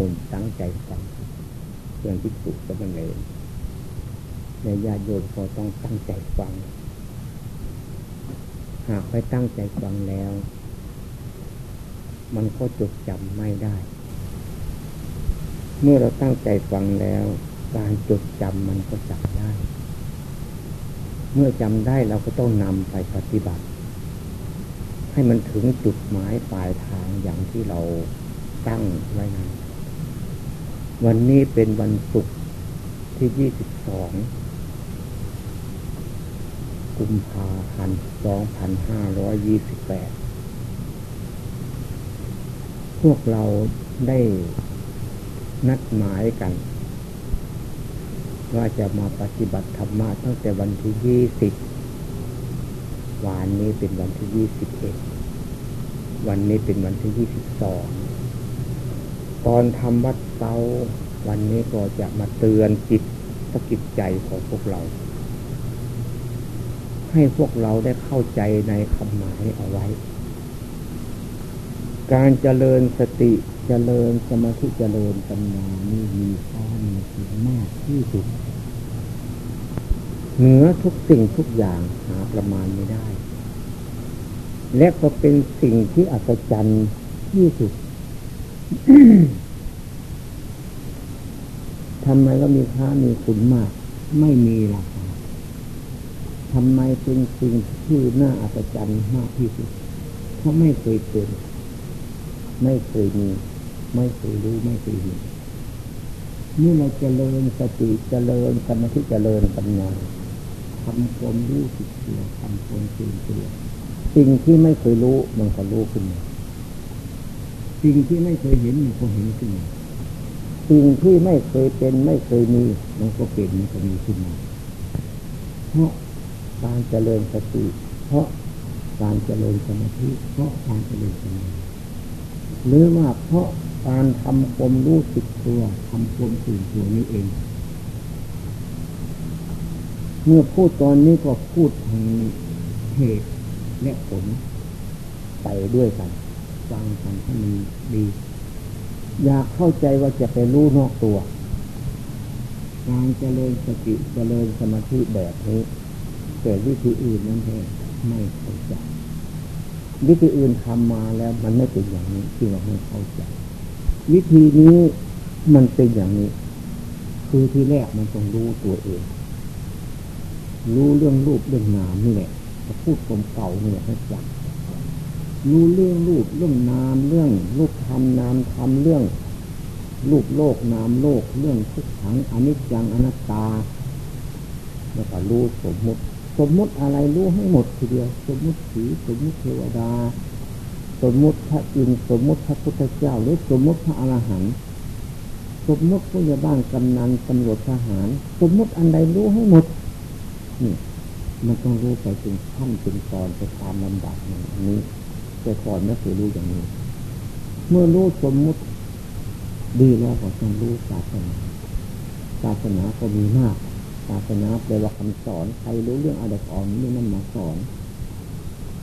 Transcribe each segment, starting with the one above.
มนตั้งใจฟังเรื่องที่สุก็มันเลยในญาติโยมพอต้องตั้งใจฟัง หากไม่ตั้งใจฟังแล้ว มันก็จดจำไม่ได้ เมื่อเราตั้งใจฟังแล้ว การจดจำมันก็จำได้ เมื่อจำได้เราก็ต้องนำไปปฏิบัติ ให้มันถึงจุดหมายปลายทางอย่างที่เราตั้งไว้นั้น วันนี้เป็นวันศุกร์ที่ยี่สิบสองกุมภาพันธ์สองพันห้าร้อยี่สิบแปดพวกเราได้นัดหมายกัน ว่าจะมาปฏิบัติธรรมะตั้งแต่วันที่ยี่สิบวานนี้เป็นวันที่ยี่สิบเอ็ดวันนี้เป็นวันที่ยี่สิบสอง ตอนทำวัดเตาวันนี้ก็จะมาเตือนจิตสกิจใจของพวกเรา ให้พวกเราได้เข้าใจในคำหมายเอาไว้ การเจริญสติเจริญสมาธิเจริญปัญญานี่มีค่ามีคุณมากที่สุด เหนือทุกสิ่งทุกอย่างหาประมาณไม่ได้ และก็เป็นสิ่งที่อัศจรรย์ที่สุด ทำไมก็มีค่ามีคุณมาก ไม่มีราคาทำไมเป็นสิ่งที่น่าอัศจรรย์มากที่สุด เพราะไม่เคยเป็น ไม่เคยมี ไม่เคยรู้ ไม่เคยเห็นเมื่เราเจริญสติเจริญสมาธิเจริญปัญญาทำความรู้สึกตัวทำความตื่นตัวสิ่งที่ไม่เคยรู้มันก็รู้ขึ้นมา สิ่งที่ไม่เคยเห็นมันก็เห็นขึ้นมาสิ่งที่ไม่เคยเป็นไม่เคยมีมันก็เป็นมันก็มีขึ้นมาเพราะการเจริญสติเพราะการเจริญสมาธิเพราะการเจริญสมาธิหรือว่าเพราะการทำความรู้สึกตัวทำความตื่นตัวนี้เอง เมื่อพูดตอนนี้ก็พูดทางเหตุและผลไปด้วยกัน ฟังกันให้มีดี อยากเข้าใจว่าจะไปรู้นอกตัว การเจริญสติเจริญสมาธิแบบนี้แต่วิธีอื่นนั้นแค่ไม่เข้าใจ วิธีอื่นทำมาแล้วมันไม่เป็นอย่างนี้ที่เราไม่เข้าใจ วิธีนี้มันเป็นอย่างนี้ คือที่แรกมันต้องรู้ตัวเอง รู้เรื่องรูปเรื่องนามนี่แหละจะพูดกลมเก่านี่แหละให้จำ รู้เรื่องรูปเรื่องนามเรื่องรูปธรรมนามธรรมเรื่อง รูปโลกนามโลกเรื่องทุกขังอนิจจังอนัตตา แล้วก็รู้สมมุติ สมมุติอะไรรู้ให้หมดทีเดียว สมมุติสีสมมุติเทวดา สมมุติพระอินทร์สมมุติพระพุทธเจ้า หรือสมมุติพระอรหันต์สมมุติผู้ใหญ่บ้านกำนันตำรวจทหาร สมมุติอันใดรู้ให้หมดนี่มันต้องรู้ไปถึงขั้นถึงตอนไปตามลำดับนี้ แต่ก่อนไม่เคยรู้อย่างนี้ เมื่อรู้สมมุติ ดีแล้วก็ต้องรู้ศาสนาศาสนาก็มีมากศาสนาแปลว่าคำสอนใครรู้เรื่องอะไรอ่อนนี่นั่นมาสอน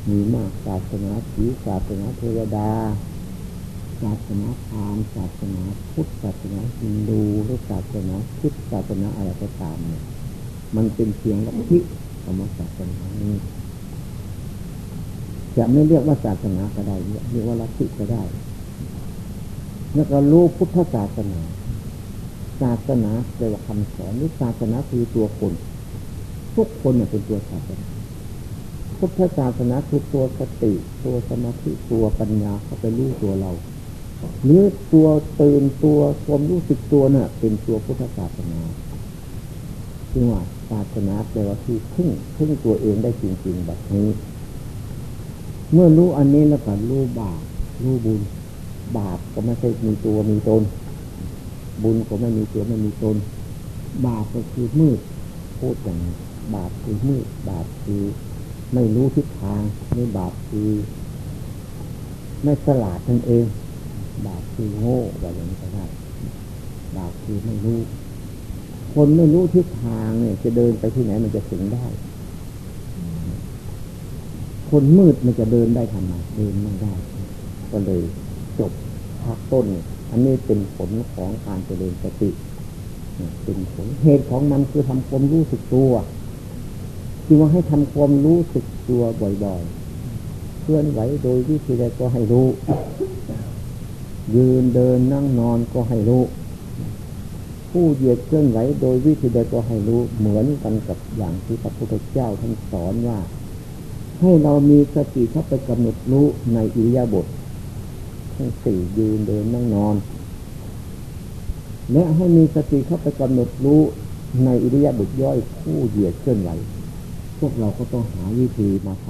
มีมากศาสนาผีศาสนาเทวดาศาสนาพราหมณ์ศาสนาพุทธศาสนาฮินดูหรือศาสนาพุทธศาสนาอะไรก็ตามเนี่ยมันเป็นเพียงลัทธิของศาสนานี้ จะไม่เรียกว่าศาสนาก็ได้เรียกว่าลัทธิก็ได้ แล้วก็รู้พุทธศาสนา ศาสนาแปลว่าคำสอนหรือศาสนาคือตัวคนทุกคนเนี่ยเป็นตัวศาสนาพุทธศาสนาคือตัวสติ ตัวสมาธิตัวปัญญาเขาไปรู้ตัวเราหรือตัวตื่นตัวความรู้สึกตัวเนี่ย เป็นตัวพุทธศาสนาซึ่งว่าศาสนาแปลว่าที่พึ่งพึ่งตัวเองได้จริงๆแบบนี้ เมื่อรู้อันนี้แล้วก็รู้บาปรู้บุญ บาปก็ไม่ใช่มีตัวมีตน บุญก็ไม่มีตัวไม่มีตน บาปก็คือมืดพูดอย่างบาปคือมืดบาปคือไม่รู้ทิศทางไม่บาปคือ ไม่สลาดนั่นเอง บาปคือโง่แบบนี้ก็ได้บาปคือไม่รู้ คนไม่รู้ทิศทางเนี่ย จะเดินไปที่ไหนมันจะถึงได้ คนมืดมันจะเดินได้ทำไมเดินไม่ได้ ก็เลยจบภาคต้น อันนี้เป็นผลของการเจริญสติเป็นผลเหตุของมันคือทำความรู้สึกตัวคือว่าให้ทำความรู้สึกตัวบ่อยๆเคลื่อนไหวโดยวิธีใดก็ให้รู้ ยืนเดินนั่งนอนก็ให้รู้ ผู้เหยียดเคลื่อนไหวโดยวิธีใดก็ให้รู้เหมือนกันกับอย่างที่พระพุทธเจ้าท่านสอนว่า ให้เรามีสติเข้าไปกำหนดรู้ในอิริยาบถทั้งสี่ยืนเดินนั่งนอน และให้มีสติเข้าไปกำหนดรู้ในอิริยาบถย่อยผู้เหยียดเคลื่อนไหว พวกเราก็ต้องหาวิธีมาท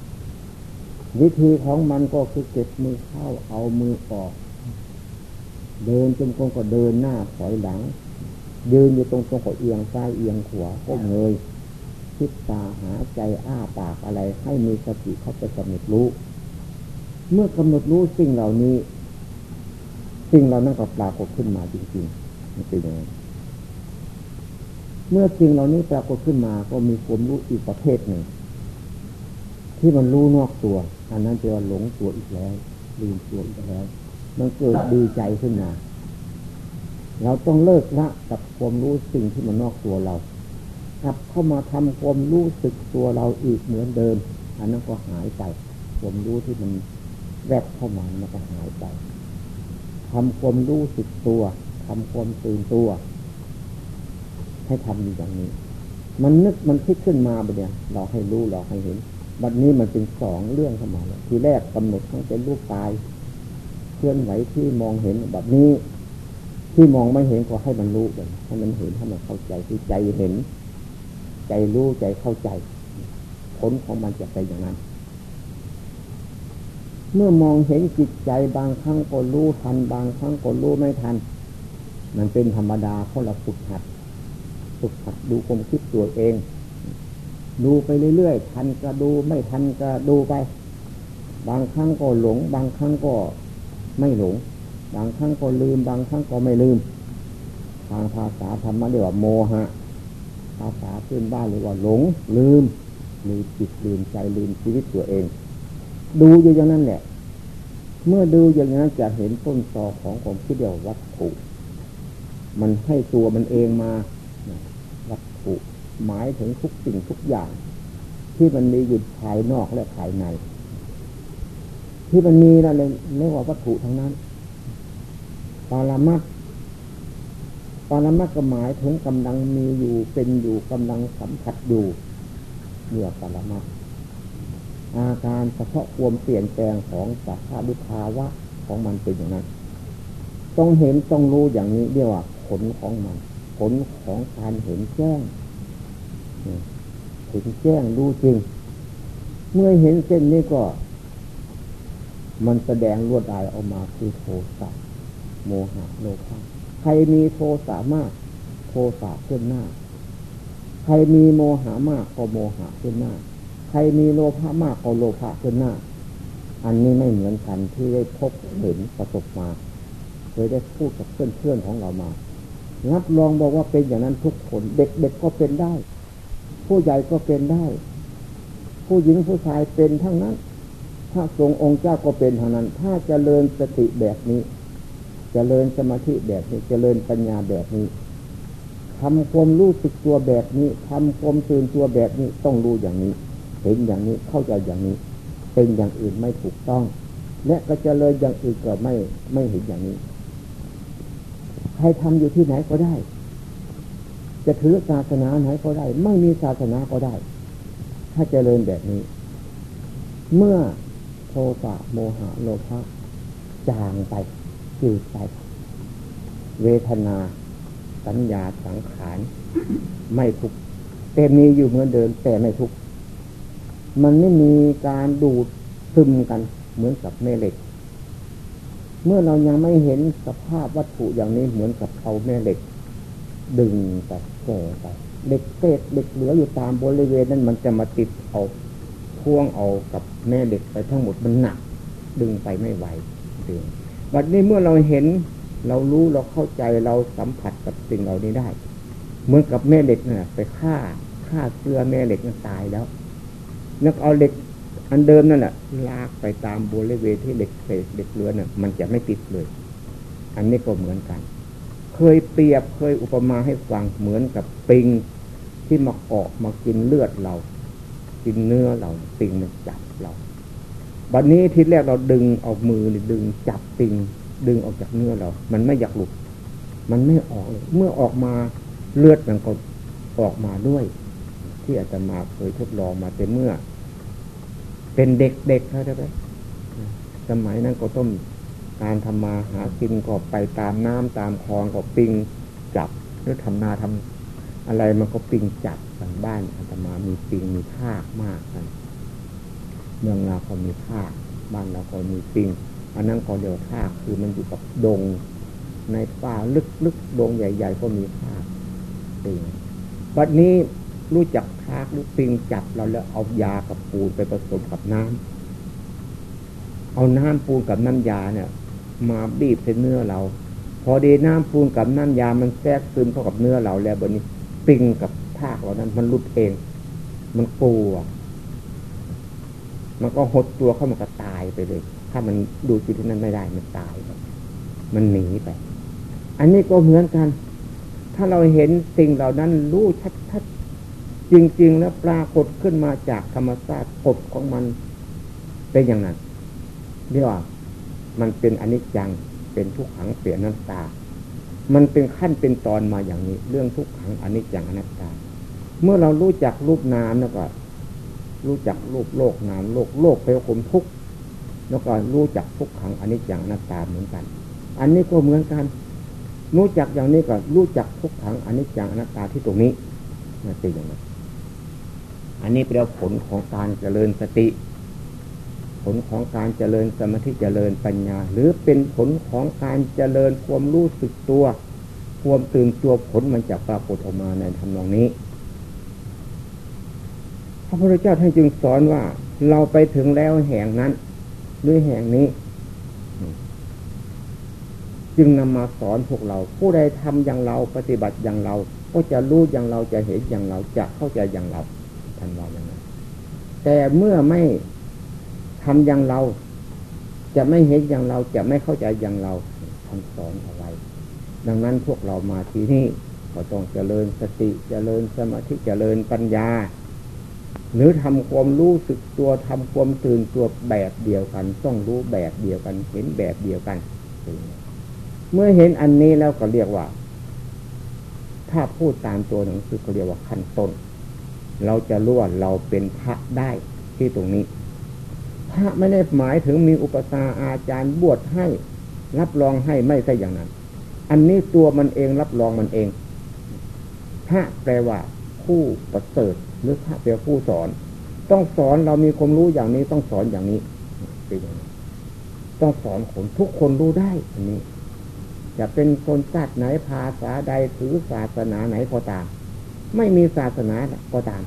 ำวิธีของมันก็คือเก็บมือเข้าเอามือออก เดินจงกรมก็เดินหน้าถอยหลังยืนอยู่ตรงตรงก็เอียงซ้ายเอียงขวาก็เงย คิดตาหาใจอ้าปากอะไร ให้มีสติเข้าไปกำหนดรู้ เมื่อกำหนดรู้สิ่งเหล่านี้ สิ่งเหล่านั้นก็ปรากฏขึ้นมาจริงๆมันเป็นยังไงเมื่อสิ่งเหล่านี้ปรากฏขึ้นมาก็มีความรู้อีกประเภทหนึ่ง ที่มันรู้นอกตัว อันนั้นจะว่าหลงตัวอีกแล้วลืมตัวอีกแล้ว มันเกิดดีใจขึ้นมาเราต้องเลิกละกับความรู้สิ่งที่มันนอกตัวเรา กลับเข้ามาทำความรู้สึกตัวเราอีกเหมือนเดิม อันนั้นก็หายไปความรู้ที่มันแวบเข้ามามันก็หายไปทำความรู้สึกตัวทำความตื่นตัว ให้ทำอย่างนี้ มันนึกมันคิดขึ้นมาไปเนี่ย เราให้รู้เราให้เห็นบัดนี้มันเป็นสองเรื่องเข้ามาเลยทีแรกกำหนดทั้งเป็นรูปกายเคลื่อนไหวที่มองเห็นแบบนี้ ที่มองไม่เห็นก็ให้มันรู้ไปให้มันเห็นให้มันเข้าใจที่ใจเห็น ใจรู้ใจเข้าใจ ผลของมันจะไปอย่างนั้น เมื่อมองเห็นจิตใจบางครั้งก็รู้ทัน บางครั้งก็รู้ไม่ทัน มันเป็นธรรมดาเพราะเราฝึกหัดฝึกหัดดูความคิดตัวเอง ดูไปเรื่อยๆทันก็ดูไม่ทันก็ดูไป บางครั้งก็หลง บางครั้งก็ไม่หลง บางครั้งก็ลืม บางครั้งก็ไม่ลืม ทางภาษาธรรมะเรียกว่าโมหะ ภาษาพื้นบ้านเรียกว่าหลง ลืม ลืมจิตลืมใจลืมชีวิตตัวเอง ดูอยู่อย่างนั้นแหละ เมื่อดูอย่างนั้นจะเห็นต้นตอของความคิดเดียววัตถุ มันให้ตัวมันเองมาวัตถุหมายถึงทุกสิ่งทุกอย่าง ที่มันมีอยู่ภายนอกและภายใน ที่มันมีนั่นเลยเรียกว่าวัตถุทั้งนั้นปารามัด ปรมัดก็หมายถึงกำลังมีอยู่เป็นอยู่กำลังสัมผัสอยู่เรียกปรมัดอาการเฉพาะความเปลี่ยนแปลงของสภาพภาวะของมันเป็นอย่างนั้น ต้องเห็นต้องรู้อย่างนี้เรียกว่าผลของมัน ผลของการเห็นแจ้งเห็นแจ้งรู้จริง เมื่อเห็นเส้นนี้ก็ มันแสดงลวดลายออกมาคือโทสะโมหะโลภะ ใครมีโทสะมาก โทสะขึ้นหน้า ใครมีโมหะมากก็โมหะขึ้นหน้า ใครมีโลภะมากก็โลภะขึ้นหน้า อันนี้ไม่เหมือนกันที่ได้พบเห็นประสบมา เคยได้พูดกับเพื่อนๆของเรามารับรองบอกว่าเป็นอย่างนั้นทุกคน เด็กๆก็เป็นได้ ผู้ใหญ่ก็เป็นได้ ผู้หญิงผู้ชายเป็นทั้งนั้น ถ้าทรงองค์เจ้าก็เป็นทางนั้น ถ้าจเจริญสติแบบนี้ เจริญสมาธิแบบนี้จเจริญปัญญาแบบนี้ทำความรู้สึกตัวแบบนี้ทำความตื่นตัวแบบนี้ต้องรู้อย่างนี้ เห็นอย่างนี้เข้าใจอย่างนี้ เป็นอย่างอื่นไม่ถูกต้อง และก็จะเลยอย่างอื่นก็ไม่ไม่เห็นอย่างนี้ ใครทำอยู่ที่ไหนก็ได้ จะถือศาสนาไหนก็ได้ ไม่มีศาสนาก็ได้ ถ้าจเจริญแบบนี้ เมื่อโทสะโมหะโลภะจางไป จืดไปเวทนา สัญญาสังขารไม่ทุกแต่มีอยู่เหมือนเดิมแต่ไม่ทุกมันไม่มีการดูดซึมกันเหมือนกับแม่เหล็ก เมื่อเรายังไม่เห็นสภาพวัตถุอย่างนี้เหมือนกับเอาแม่เหล็ก ดึงไปแก่ไปเด็กเศษเด็กเหลืออยู่ตามบริเวณนั้นมันจะมาติดเอาพ่วงเอากับแม่เหล็กไปทั้งหมดมันหนัก ดึงไปไม่ไหวดึง วันนี้เมื่อเราเห็นเรารู้เราเข้าใจเราสัมผัสกับสิ่งเหล่านี้ได้ เหมือนกับแม่เหล็กเนี่ยไปฆ่าฆ่าเสื้อแม่เหล็กมันตายแล้ว นักเอาเหล็กอันเดิมนั่นแหละลากไปตามบริเวณที่เหล็กเศษเหล็กเลือนน่ะ มันจะไม่ติดเลย อันนี้ก็เหมือนกัน เคยเปรียบเคยอุปมาให้ฟังเหมือนกับปิงที่มาเกาะมากินเลือดเรา กินเนื้อเราปิงมันจับเรา บัดนนี้ทีแรกเราดึงเอามือดึงจับปิงดึงออกจากเนื้อเรา มันไม่อยากหลุด มันไม่ออกเลย เมื่อออกมาเลือดมันก็ออกมาด้วย ที่อาจจะมาเคยทดลองมาแต่เมื่อ เป็นเด็กๆเขาได้ไหมสมัยนั้นก็ต้องการทำมาหากินก็ไปตามน้ำตามคลองก็ปิงจับหรือทำนาทำอะไรมันก็ปิงจับทางบ้านอาตมามีปิงมีทากมากกัน เมืองเราก็มีทากบ้านเราก็มีปิงอันนั้นก็เดียวทากคือมันอยู่กับดง ในป่าลึกๆดงใหญ่ ๆ ก็มีทากปิงบัดนี้รู้จักทากหรือปิงจับเราแล้วเอายากับปูนไปผสมกับน้ำเอาน้ำปูนกับน้ำยาเนี่ย มาบีบใส่เนื้อเรา พอดีน้ำปูนกับน้ำยามันแทรกซึมเข้ากับเนื้อเราแล้วบนนี้ปิงกับทากเรานั้นมันรุดเอง มันกลัว มันก็หดตัวเข้ามันก็ตายไปเลย ถ้ามันดูจิตนั้นไม่ได้มันตายไปมันหนีไป อันนี้ก็เหมือนกัน ถ้าเราเห็นสิ่งเหล่านั้นรู้ชัดๆจริง ๆ แล้วปรากฏขึ้นมาจากธรรมชาติกฎของมันเป็นอย่างนั้นเรียกว่า มันเป็นอนิจจังเป็นทุกขังเปลี่ยนน้ำตา มันเป็นขั้นเป็นตอนมาอย่างนี้ เรื่องทุกขังอนิจจังอนัตตา เมื่อเรารู้จักรูปนามแล้วก็ รู้จักรูปโลกนามโลกโลกเป็นคมทุกแล้วก็รู้จักทุกขังอันนี้อย่างนัตตาเหมือนกัน อันนี้ก็เหมือนกัน รู้จักอย่างนี้ก็รู้จักทุกขังอันนี้อย่างอนัตตาที่ตรงนี้นั่นเป็นอย่างนั้นอันนี้เป็นผลของการเจริญสติ ผลของการเจริญสมาธิเจริญปัญญา หรือเป็นผลของการเจริญความรู้สึกตัว ความตื่นตัวผลมันจะปรากฏออกมาในทำนองนี้ พระพุทธเจ้าท่านจึงสอนว่าเราไปถึงแล้วแห่งนั้นด้วยแห่งนี้ จึงนำมาสอนพวกเรา ผู้ใดทำอย่างเราปฏิบัติอย่างเรา ก็จะรู้อย่างเราจะเห็นอย่างเราจะเข้าใจอย่างเราท่านว่าอย่างนั้นแต่เมื่อไม่ทำอย่างเรา จะไม่เห็นอย่างเราจะไม่เข้าใจอย่างเราท่านสอนเอาไว้ดังนั้นพวกเรามาที่นี่ก็ต้องเจริญสติเจริญสมาธิเจริญปัญญา หรือทำความรู้สึกตัวทำความตื่นตัวแบบเดียวกัน ต้องรู้แบบเดียวกัน เห็นแบบเดียวกัน เมื่อเห็นอันนี้แล้วก็เรียกว่า ถ้าพูดตามตัวหนังสือก็เรียกว่าขั้นต้น เราจะรู้ว่าเราเป็นพระได้ที่ตรงนี้ พระไม่ได้หมายถึงมีอุปสาอาจารย์บวชให้ รับรองให้ไม่ใช่อย่างนั้น อันนี้ตัวมันเองรับรองมันเองพระแปลว่าผู้ประเสริฐ หรือพระเป็นผู้สอน ต้องสอนเรามีความรู้อย่างนี้ต้องสอนอย่างนี้เป็นอย่างนี้ต้องสอนคนทุกคนรู้ได้อันนี้ จะเป็นคนชาติไหนภาษาใดถือศาสนาไหนก็ตาม ไม่มีศาสนาก็ตาม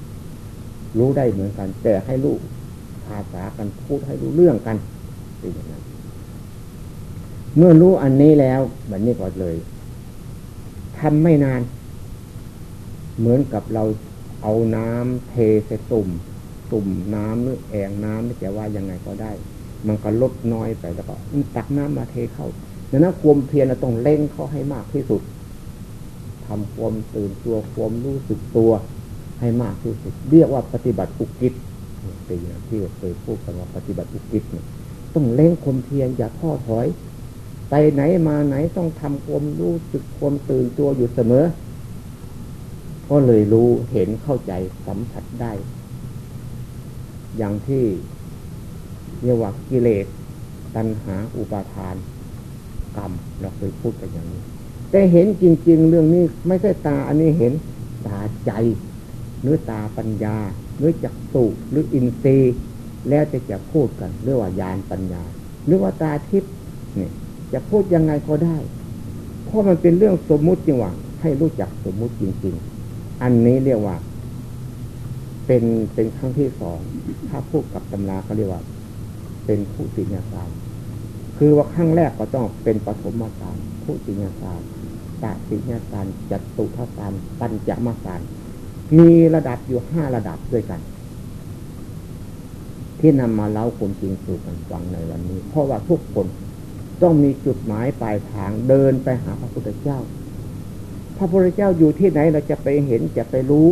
รู้ได้เหมือนกัน แต่ให้รู้ภาษากันพูดให้รู้เรื่องกันเป็นอย่างนั้นเมื่อรู้อันนี้แล้วแบบนี้ก็เลยทำไม่นาน เหมือนกับเรา เอาน้ำเทใส่ตุ่ม ตุ่มน้ำหรือแอ่งน้ำไม่แต่ว่ายังไงก็ได้ มันก็ลดน้อยไปแล้วก็ตักน้ำมาเทเข้าดังนั้นความเพียรเราต้องเล่งเข้าให้มากที่สุดทำความตื่นตัวความรู้สึกตัวให้มากที่สุด เรียกว่าปฏิบัติอุกิจเป็นอย่างที่เคยพูดกันว่าปฏิบัติอุกิจเนี่ยต้องเล่งความเพียรอย่าท้อถอย ไปไหนมาไหนต้องทำความรู้สึกความตื่นตัวอยู่เสมอ ก็เลยรู้เห็นเข้าใจสัมผัสได้ อย่างที่เรียกว่ากิเลสตัณหาอุปาทาน กรรมเราเคยพูดกันอย่างนี้ แต่เห็นจริง ๆ เรื่องนี้ไม่ใช่ตาอันนี้เห็นตาใจหรือตาปัญญาหรือจักสุหรืออินทรีย์ แล้วจะจะพูดกันเรื่องว่ายานปัญญา หรือว่าตาทิพย์เนี่ยจะพูดยังไงก็ได้ เพราะมันเป็นเรื่องสมมุติจริงว่าให้รู้จักสมมุติจริง ๆ อันนี้เรียกว่า เป็นเป็นครั้งที่สองถ้าพูดกับตำราเขาเรียกว่า เป็นผู้สิญญาสารคือว่าครั้งแรกก็ต้องเป็นปฐมสารผู้สิญญาสารตสิญญาสารจัตุทัสารปัญจมาสารมีระดับอยู่ห้าระดับด้วยกัน ที่นำมาเล่าความจริงสู่กันฟังในวันนี้ เพราะว่าทุกคนต้องมีจุดหมายปลายทางเดินไปหาพระพุทธเจ้า พระพุทธเจ้าอยู่ที่ไหนเราจะไปเห็นจะไปรู้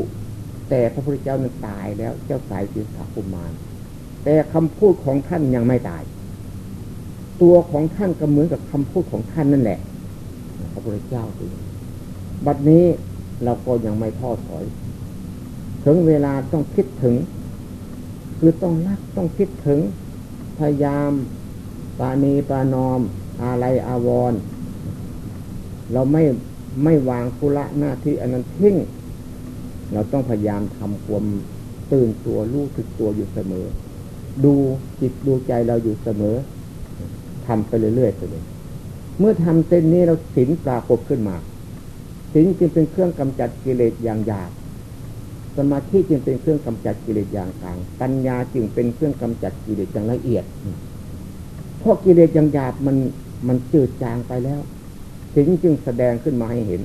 แต่พระพุทธเจ้านั้นตายแล้วเจ้าสายสิสาคุมารแต่คำพูดของท่านยังไม่ตาย ตัวของท่านก็เหมือนกับคำพูดของท่านนั่นแหละ พระพุทธเจ้าคือบัดนี้เราก็ยังไม่ท้อถอย ถึงเวลาต้องคิดถึง คือต้องรักต้องคิดถึง พยายามปานีปานอมอะไรอาวร เราไม่ ไม่วางภุระหน้าที่อันนั้นทิ้งเราต้องพยายามทำความตื่นตัวรู้สึกตัวอยู่เสมอ ดูจิตดูใจเราอยู่เสมอทำไปเรื่อยๆไปเลยเมื่อทำเส้นนี้เราสินปรากฏขึ้นมาสินจึงเป็นเครื่องกำจัดกิเลสอย่างหยาบสมาธิจึงเป็นเครื่องกำจัดกิเลสอย่างกลาง ปัญญาจึงเป็นเครื่องกำจัดกิเลสอย่างละเอียดเพราะกิเลสอย่างหยาบมันมันจืดจางไปแล้ว สินจึงแสดงขึ้นมาให้เห็น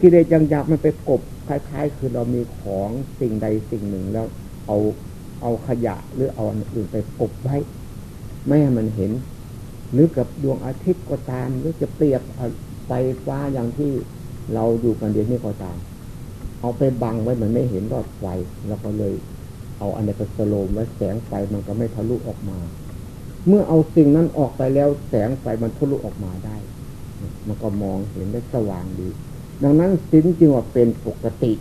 กิเลสย่างหยาบมันไปกบคล้ายๆ คือเรามีของสิ่งใดสิ่งหนึ่งแล้วเอาเอาขยะหรือเอาอื่นไปกบไว้ ไม่ให้มันเห็น หรือกับดวงอาทิตย์ก็ตาม หรือจะเปรียบไฟฟ้าอย่างที่เราอยู่กันเดียวนี้ก็ตาม เอาไปบังไว้มันไม่เห็นรอดไฟแล้วก็เลย เอาอันนี้ไปสโลมไว้แสงไฟมันก็ไม่ทะลุออกมา เมื่อเอาสิ่งนั้นออกไปแล้วแสงไฟมันทะลุออกมาได้ มันก็มองเห็นได้สว่างดี ดังนั้นสินจึงว่าเป็นปกติ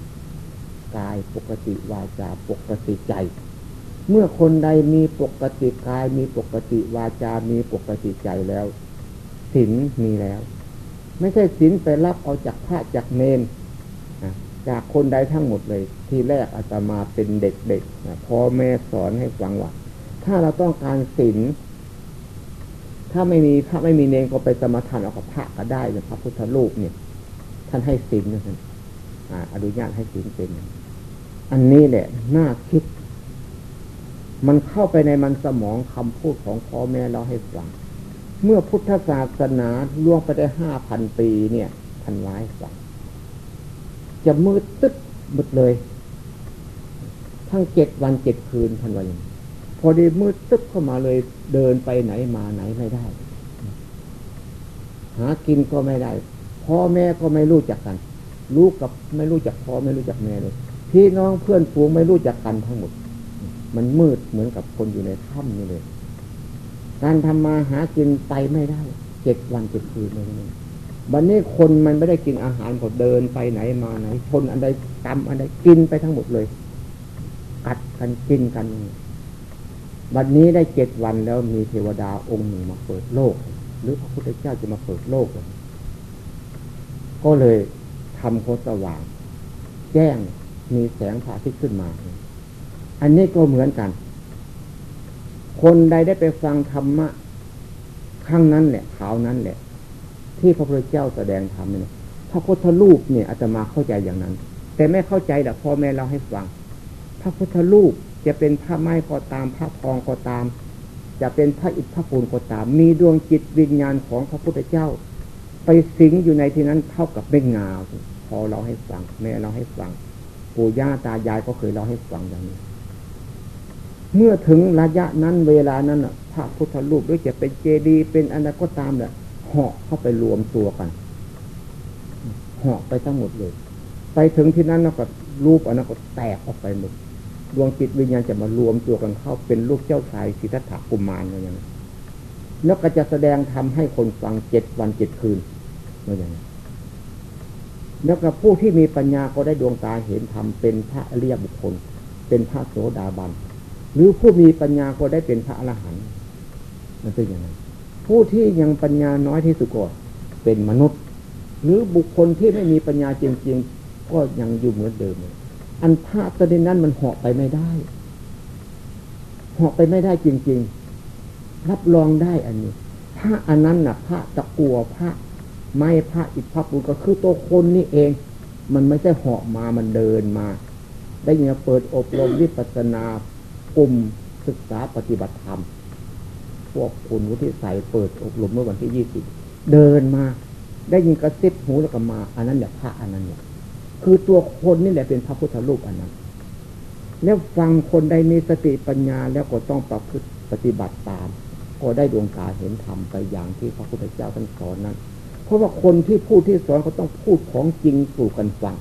กายปกติวาจาปกติใจ เมื่อคนใดมีปกติกายมีปกติวาจา มีปกติใจแล้วสินมีแล้ว ไม่ใช่ศีลไปรับเอาจากพระจากเนนจากคนใดทั้งหมดเลย ที่แรกอาตมาเป็นเด็กๆพ่อแม่สอนให้ฟังว่าถ้าเราต้องการศีล ถ้าไม่มีพระไม่มีเนนก็ไปสมาทานเอากับพระก็ได้เลยพระพุทธรูปเนี่ย ท่านให้ศีลนะท่านอนุญาตให้ศีลเป็น อันนี้แหละน่าคิด มันเข้าไปในมันสมองคำพูดของพ่อแม่เราให้ฟัง เมื่อพุทธศาสนาล่วงไปได้ห้าพันปีเนี่ยทันร้ายสังจะมืดตึ๊บมืดเลย ทั้งเจ็ดวันเจ็ดคืนทันวัน พอดีมืดตึ๊บเข้ามาเลยเดินไปไหนมาไหนไม่ได้ หากินก็ไม่ได้พ่อแม่ก็ไม่รู้จักกันลูกกับไม่รู้จักพ่อไม่รู้จักแม่เลยพี่น้องเพื่อนฝูงไม่รู้จักกันทั้งหมด มันมืดเหมือนกับคนอยู่ในถ้ำนี่เลย การทำมาหากินไปไม่ได้เจ็ดวันเจ็ดคืนเลยวันนี้คนมันไม่ได้กินอาหารหมดเดินไปไหนมาไหนทนอันใดกรรมอันใดกินไปทั้งหมดเลย กัดกันกินกัน วันนี้ได้เจ็ดวันแล้วมีเทวดาองค์หนึ่งมาเปิดโลก หรือพระพุทธเจ้าจะมาเปิดโลก ก็เลยทำโคสว่าง แจ้งมีแสงพระอาทิตย์ขึ้นมา อันนี้ก็เหมือนกันคนใดได้ไปฟังธรรมะครั้งนั้นแหละข่าวนั้นแหละ ที่พระพุทธเจ้าแสดงธรรมเนี่ยพระพุทธรูปเนี่ยอาจจะมาเข้าใจอย่างนั้น แต่ไม่เข้าใจแต่พ่อแม่เราให้ฟัง พระพุทธรูป จะเป็นพระไม้ก็ตามพระทองก็ตาม จะเป็นพระอิฐพระปูนก็ตาม มีดวงจิตวิญญาณของพระพุทธเจ้า ไปสิงอยู่ในที่นั้นเท่ากับเป็นงาพอเราให้ฟังแม่เราให้ฟังปู่ย่าตายายก็เคยเราให้ฟังอย่างนี้ เมื่อถึงระยะนั้นเวลานั้นพระพุทธรูปหรือจะเป็นเจดีย์เป็นอะไรก็ตามเนี่ยเหาะเข้าไปรวมตัวกันเหาะไปทั้งหมดเลย ไปถึงที่นั้นแล้วก็รูปอันนั้นก็แตกออกไปหมด ดวงจิตวิญญาณจะมารวมตัวกันเข้าเป็นลูกเจ้าชายสิทธัตถกุมารอะไรอย่างนี้แล้วก็จะแสดงทำให้คนฟังเจ็ดวันเจ็ดคืนอะไรอย่างนี้แล้วก็ผู้ที่มีปัญญาก็ได้ดวงตาเห็นธรรมเป็นพระเรียบุคคล เป็นพระโสดาบัน หรือผู้มีปัญญาก็ได้เป็นพระอรหันต์มันเป็นอย่างนั้นผู้ที่ยังปัญญาน้อยที่สุดก็เป็นมนุษย์ หรือบุคคลที่ไม่มีปัญญาจริง ๆ ก็ยังอยู่เหมือนเดิม อันพระประเด็นนั้นมันเหาะไปไม่ได้เหาะไปไม่ได้จริง ๆ รับรองได้อันนี้พระอันนั้นน่ะ พระตะกัวพระไม่พระอิฐพระปูนก็คือตัวคนนี่เอง มันไม่ใช่เหาะมามันเดินมา ได้ยินเปิดอบรมวิปัสสนากลุ่มศึกษาปฏิบัติธรรม พวกคุณวุฒิสัยเปิดอบรมเมื่อวันที่ยี่สิบเดินมา ได้ยินกระซิบหูแล้วก็มา อันนั้นแหละพระอันนั้นเนี่ย คือตัวคนนี่แหละเป็นพระพุทธรูปอันนั้น แล้วฟังคนใดมีสติปัญญาแล้วก็ต้องประพฤติปฏิบัติตาม ก็ได้ดวงตาเห็นธรรมไปอย่างที่พระพุทธเจ้าท่านสอนนั้น เพราะว่าคนที่พูดที่สอนเขาต้องพูดของจริงสู่กันฟัง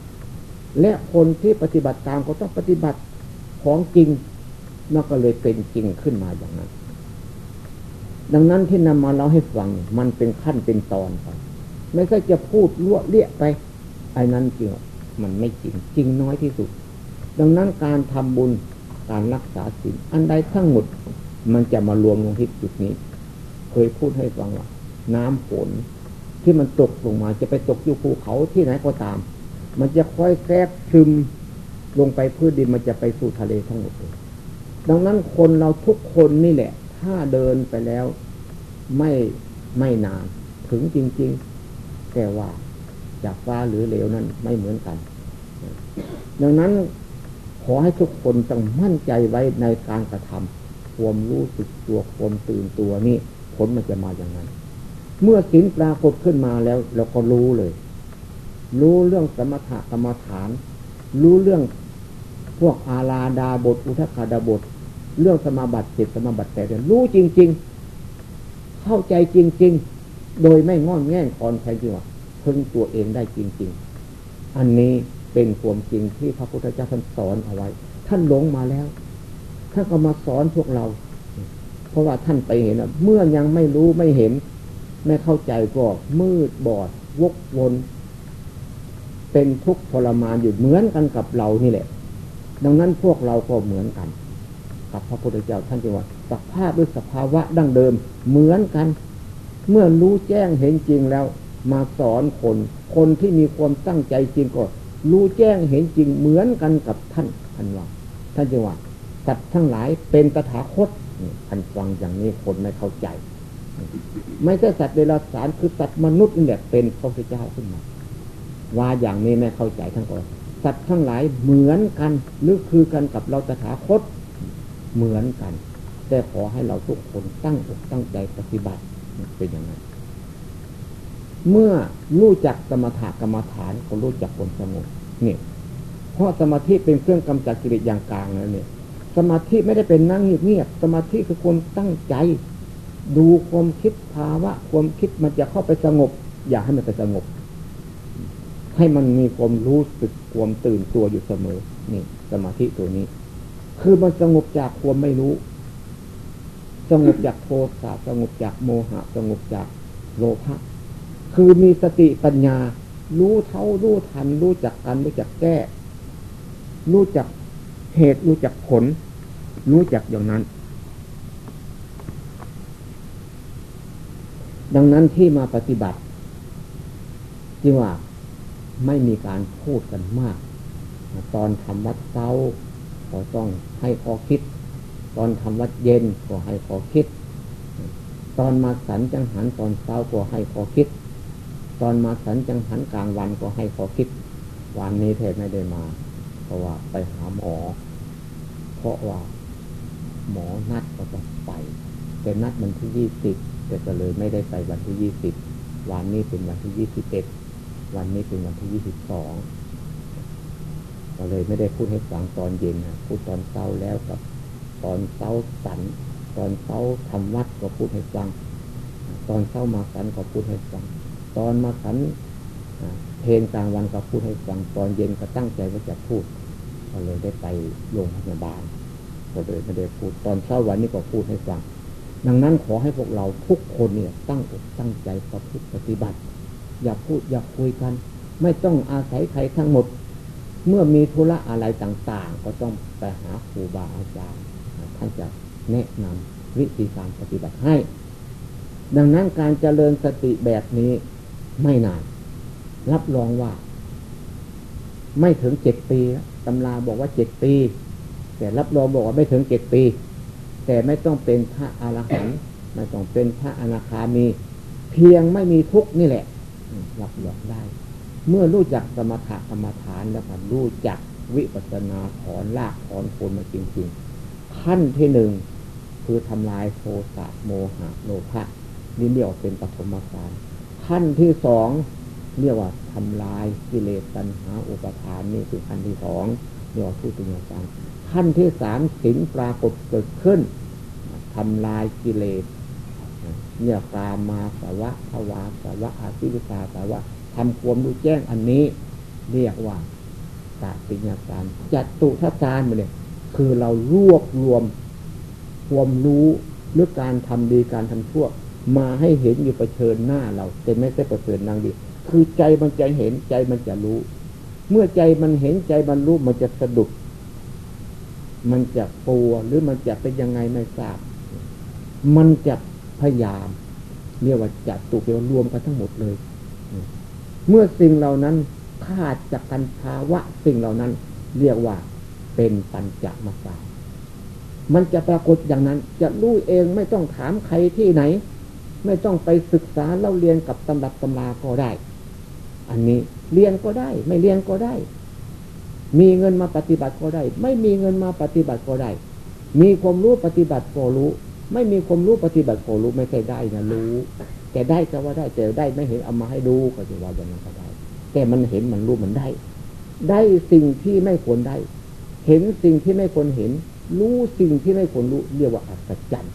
และคนที่ปฏิบัติตามก็ต้องปฏิบัติของจริงนั่นก็เลยเป็นจริงขึ้นมาอย่างนั้น ดังนั้นที่นำมาเล่าให้ฟังมันเป็นขั้นเป็นตอนไปไม่ใช่จะพูดลวเลี่ยไปไอ้นั้นจริง มันไม่จริงจริงน้อยที่สุด ดังนั้นการทำบุญการรักษาศีลอันใดทั้งหมดมันจะมารวมลงที่จุดนี้ เคยพูดให้ฟังว่า น้ำฝนที่มันตกลงมาจะไปตกอยู่ภูเขาที่ไหนก็ตาม มันจะค่อยแทรกซึมลงไปพื้นดินมันจะไปสู่ทะเลทั้งหมดเลยดังนั้นคนเราทุกคนนี่แหละ ถ้าเดินไปแล้วไม่ไม่นาน ถึงจริง ๆ แต่ว่า จากฟ้าหรือเหลวนั้นไม่เหมือนกัน ดังนั้นขอให้ทุกคนต้องมั่นใจไว้ในการกระทำความรู้สึกตัวความตื่นตัวนี่ผลมันจะมาอย่างนั้น เมื่อสินปรากฏขึ้นมาแล้ว เราก็รู้เลย รู้เรื่องสมถะกรรมฐาน รู้เรื่องพวกอาลาดาบท อุทคาดาบท เรื่องสมาบัติเจ็ดสมาบัติแปดรู้จริง ๆ เข้าใจจริง ๆ โดยไม่งอนแง่งคอนใครจริงว่า พึ่งตัวเองได้จริง ๆ อันนี้เป็นความจริงที่พระพุทธเจ้าท่านสอนเอาไว้ ท่านหลงมาแล้วท่านก็มาสอนพวกเรา เพราะว่าท่านไปเห็นเมื่อยังไม่รู้ไม่เห็น ไม่เข้าใจก็มืดบอด วกวนเป็นทุกข์ทรมานอยู่เหมือนกันกับเรานี่แหละ ดังนั้นพวกเราก็เหมือนกัน กับพระพุทธเจ้าท่านจึงว่าสภาพหรือสภาวะดั้งเดิมเหมือนกัน เมื่อรู้แจ้งเห็นจริงแล้ว มาสอนคน คนที่มีความตั้งใจจริงก็รู้แจ้งเห็นจริงเหมือนกันกับท่านท่านว่าท่านจะว่าสัตว์ทั้งหลายเป็นตถาคตท่านฟังอย่างนี้คนไม่เข้าใจ ไม่ใช่สัตว์เดรัจฉานคือสัตว์มนุษย์นี่แหละเป็นพระพุทธเจ้าขึ้นมาว่าอย่างนี้ไม่เข้าใจทั้งหมดสัตว์ทั้งหลายเหมือนกันหรือคือกันกับเราตถาคตเหมือนกัน แต่ขอให้เราทุกคนตั้งอกตั้งใจปฏิบัติเป็นอย่างนั้น เมื่อรู้จักสมถะกรรมฐานก็รู้จักคนสงบเนี่ยเพราะสมาธิเป็นเครื่องกำจัดกิเลสอย่างกลางแล้วเนี่ยสมาธิไม่ได้เป็นนั่งเงียบสมาธิคือคนตั้งใจ ดูความคิดภาวะ ความคิดมันจะเข้าไปสงบ อย่าให้มันไปสงบ ให้มันมีความรู้สึกความตื่นตัวอยู่เสมอนี่สมาธิตัวนี้ คือมันสงบจากความไม่รู้ สงบจากโทสะสงบจากโมหะ สงบจากโลภะ คือมีสติปัญญา รู้เท่ารู้ทัน รู้จักกัน รู้จักแก้ รู้จักเหตุ รู้จักผล รู้จักอย่างนั้น ดังนั้นที่มาปฏิบัติจึงว่าไม่มีการพูดกันมาก ตอนทำวัดเช้าก็ต้องให้พอคิด ตอนทำวัดเย็นก็ให้พอคิด ตอนมาสันจังหันตอนเช้าก็ให้พอคิด ตอนมาสันจังหันกลางวันก็ให้ขอคิด วันนี้เทศไม่ได้มา เพราะว่าไปหาหมอ เพราะว่า หมอนัดก็ต้องไป แต่นัดวันที่ยี่สิบแต่ก็เลยไม่ได้ไปวันที่ยี่สิบวันนี้เป็นวันที่ยี่สิบเอ็ดวันนี้เป็นวันที่ยี่สิบสองก็เลยไม่ได้พูดให้ฟังตอนเย็นนะพูดตอนเช้าแล้วกับ ตอนเช้าสัน ตอนเช้าทำวัดก็พูดให้ฟัง ตอนเช้ามาสันก็พูดให้ฟัง ตอนมาขันเพลงกลางวันก็พูดให้ฟังตอนเย็นก็ตั้งใจว่าจะพูดก็เลยได้ไปโรงพยาบาลก็เลยไม่ได้พูดตอนเช้าวันนี้ก็พูดให้ฟัง ดังนั้นขอให้พวกเราทุกคนเนี่ย ตั้งอกตั้งใจประพฤติปฏิบัติ อย่าพูดอย่าคุยกัน ไม่ต้องอาศัยใครทั้งหมด เมื่อมีธุระอะไรต่างๆ ก็ต้องไปหาครูบาอาจารย์ท่านจะแนะนำวิธีการปฏิบัติให้ ดังนั้นการเจริญสติแบบนี้ ไม่นาน รับรองว่า ไม่ถึงเจ็ดปีตำราบอกว่าเจ็ดปี แต่รับรองบอกว่าไม่ถึงเจ็ดปี แต่ไม่ต้องเป็นพระอรหันต์ไม่ต้องเป็นพระอนาคามี เพียงไม่มีทุกนี่แหละ รับรองได้ เมื่อรู้จักสมถะกรรมฐานแล้วก็รู้จักวิปัสนาถอนลากถอนโคนมาจริง ๆ ขั้นที่หนึ่งคือทำลายโทสะโมหะโลภะนี่เรียกเป็นปฐมฌาน ขั้นที่สองเรียกว่าทำลายกิเลสตัณหาอุปทานนี่คือขั้นที่สองเรียกว่าผู้ตุญญาการขั้นที่สามสินปรากฏเกิดขึ้นทำลายกิเลสเนี่ยกามาสวะภวาสวะอาศิวิกาสวะทำความรู้แจ้งอันนี้ เรียกว่าตาปิญญาการจัตุทัการมาเนี่ยคือเรารวบรวมความรู้หรือการทำดีการทำชั่ว มาให้เห็นอยู่ประเชิญหน้าเรา แต่ไม่ใช่ประเชิญนางดี คือใจมันจะเห็นใจมันจะรู้ เมื่อใจมันเห็นใจมันรู้มันจะสะดุด มันจะปวหรือมันจะเป็นยังไงไม่ทราบ มันจะพยายามเรียกว่าจัดตุเปรวมกันทั้งหมดเลย เมื่อสิ่งเหล่านั้นขาดจากกันภาวะสิ่งเหล่านั้น เรียกว่าเป็นปัญจมาสามันจะปรากฏอย่างนั้น จะรู้เองไม่ต้องถามใครที่ไหน ไม่ต้องไปศึกษาเล่าเรียนกับตำรับตำราก็ได้ อันนี้เรียนก็ได้ ไม่เรียนก็ได้ มีเงินมาปฏิบัติก็ได้ ไม่มีเงินมาปฏิบัติก็ได้ มีความรู้ปฏิบัติก็รู้ ไม่มีความรู้ปฏิบัติก็รู้ไม่ใช่ได้นะรู้ แต่ได้ก็ว่าได้แต่ได้ไม่เห็นเอามาให้ดูก็จะว่าอย่างนั้นก็ได้ แต่มันเห็นมันรู้มันได้ ได้สิ่งที่ไม่ควรได้ เห็นสิ่งที่ไม่ควรเห็น รู้สิ่งที่ไม่ควรรู้เรียกว่าอัศจรรย์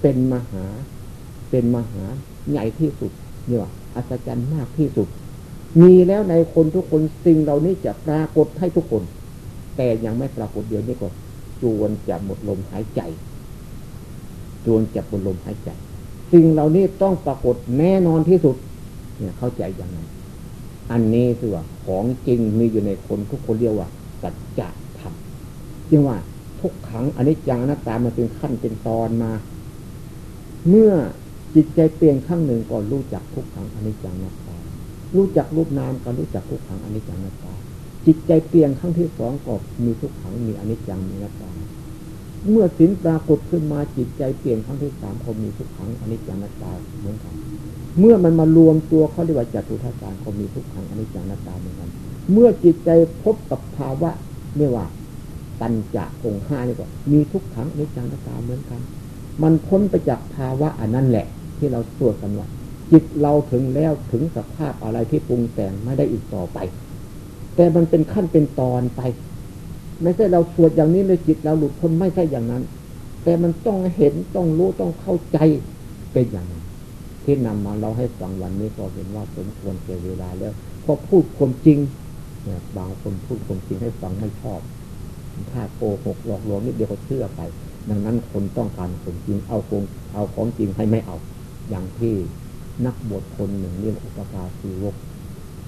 เป็นมหา เป็นมหาใหญ่ที่สุดเรียกว่าอัศจรรย์มากที่สุด มีแล้วในคนทุกคนสิ่งเหล่านี้จะปรากฏให้ทุกคน แต่ยังไม่ปรากฏเดียวนี้ก็จวนจะหมดลมหายใจจวนจะหมดลมหายใจ สิ่งเหล่านี้ต้องปรากฏแน่นอนที่สุด เนี่ยเข้าใจอย่างนั้นอันนี้คือว่าของจริงมีอยู่ในคนทุกคนเรียกว่าสัจจะธรรมจึงว่าทุกขังอันนี้จังนัตตามันเป็นขั้นเป็นตอนมา เมื่อ จิตใจเปลี่ยนข้างหนึ่งก็รู้จักทุกขังอนนี้จังนัตตารู้จักรูปนามก็รู้จักทุกขังอนนี้จังนัตตาจิตใจเปลี่ยนข้างที่สองก็มีทุกขังมีอนนี้จังมีนัตตาเมื่อสินปรากฏขึ้นมาจิตใจเปลี่ยนครั้งที่สามคงมีทุกขังอนนี้จังนัตตาเหมือนกัน เมื่อมันมารวมตัวเขาเรียกว่าจัตุทัศน์คงมีทุกขังอนนี้จังนัตตาเหมือนกัน เมื่อจิตใจพบกับภาวะเรียว่าปัญจะองห้านี่ก็มีทุกขังในจางตาเหมือนกัน มันพ้นไปจากภาวะอันนั้นแหละ ที่เราสวดกันว่าจิตเราถึงแล้วถึงสภาพอะไรที่ปรุงแต่งไม่ได้อีกต่อไป แต่มันเป็นขั้นเป็นตอนไป ไม่ใช่เราสวดอย่างนี้เลยจิตเราหลุดพ้นไม่ใช่อย่างนั้น แต่มันต้องเห็นต้องรู้ต้องเข้าใจเป็นอย่างนั้นที่นำมาเราให้ฟังวันนี้ก็เห็นว่าสมควรเก่เวลาแล้วพอพูดความจริงเนี่ยบางคนพูดความจริงให้ฟังไม่ชอบถ้าโกหกหลอกลวงนิดเดียวก็เชื่อไป ดังนั้นคนต้องการคนจริงเอาคงเอาของจริงให้ไม่เอา อย่างที่นักบวชคนหนึ่งเรียกอุปการสีวก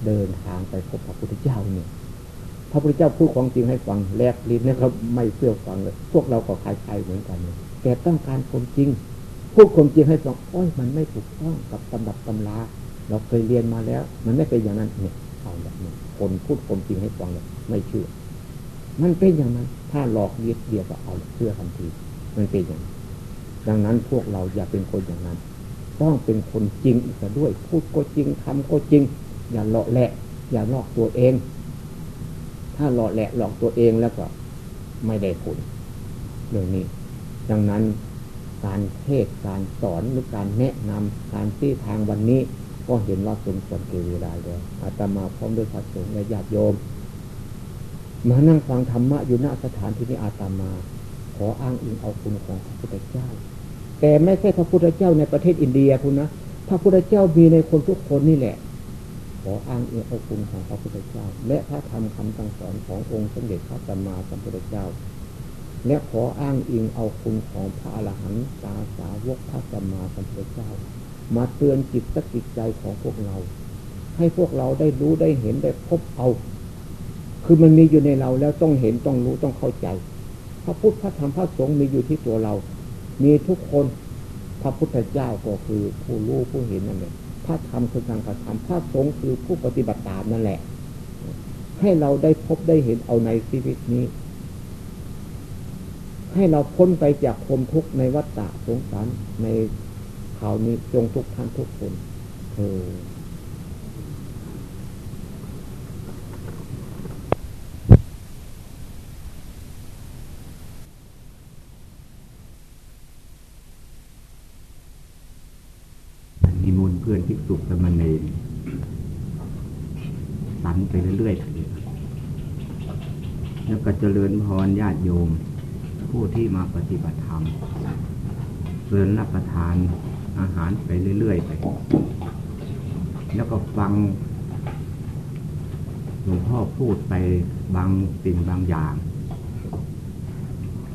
เดินทางไปพบพระพุทธเจ้าเนี่ย พระพุทธเจ้าพูดของจริงให้ฟังแลกลิ้นนะครับไม่เชื่อฟังเลย พวกเราก็คล้ายๆเหมือนกันเลยแต่ต้องการคนจริง พูดความจริงให้ฟังโอ้ยมันไม่ถูกต้องกับตำรับตำราเราเคยเรียนมาแล้ว มันไม่เป็นอย่างนั้นเนี่ยเอาแบบนี้คนพูดความจริงให้ฟังเลยไม่เชื่อ มันเป็นอย่างนั้น ถ้าหลอกเยียดเดียวก็เอาเชื่อทันที มันเป็นอย่างนั้นดังนั้นพวกเราอย่าเป็นคนอย่างนั้น ต้องเป็นคนจริงอีกด้วย พูดก็จริงทำก็จริง อย่าหลอกแหละ อย่าหลอกตัวเอง ถ้าหลอกแหละหลอกตัวเองแล้วก็ไม่ได้ผลเรื่องนี้ ดังนั้นการเทศการสอนหรือการแนะนำการที่ทางวันนี้ก็เห็นว่าสมควรเกิเวลาแล้วอาตมาพร้อมด้วยพระสงฆ์และญาติโยม มานั่งฟังธรรมะอยู่หน้าสถานที่นี้อาตมา ขออ้างอิงเอาคุณของพระพุทธเจ้า แต่ไม่ใช่พระพุทธเจ้าในประเทศอินเดียคุณนะพระพุทธเจ้ามีในคนทุกคนนี่แหละขออ้างอิงเอาคุณของพระพุทธเจ้า และพระธรรมคำสั่งสอนขององค์สมเด็จพระสัมมาสัมพุทธเจ้า และขออ้างอิงเอาคุณของพระอรหันตาสาวกพระสัมมาสัมพุทธเจ้า มาเตือนจิตสกิจใจของพวกเรา ให้พวกเราได้รู้ได้เห็นได้พบเอา คือมันมีอยู่ในเราแล้วต้องเห็นต้องรู้ต้องเข้าใจ พระพุทธพระธรรมพระสงฆ์มีอยู่ที่ตัวเรา มีทุกคนพระพุทธเจ้าก็คือผู้รู้ผู้เห็นนั่นแหละพระธรรมคือการกระทำพระสงฆ์คือผู้ปฏิบัติตามนั่นแหละ ให้เราได้พบได้เห็นเอาในชีวิตนี้ ให้เราพ้นไปจากความทุกข์ในวัฏฏะสงสารในข่าวนี้จงทุกท่านทุกคนเอ อเพื่อนภิกษุสมณเณรสันไปเรื่อยๆแล้วก็เจริญพรญาติโยม ผู้ที่มาปฏิบัติธรรมเริญรับประทานอาหารไปเรื่อยๆไป แล้วก็ฟังหลวงพ่อพูดไปบางสิ่งบางอย่าง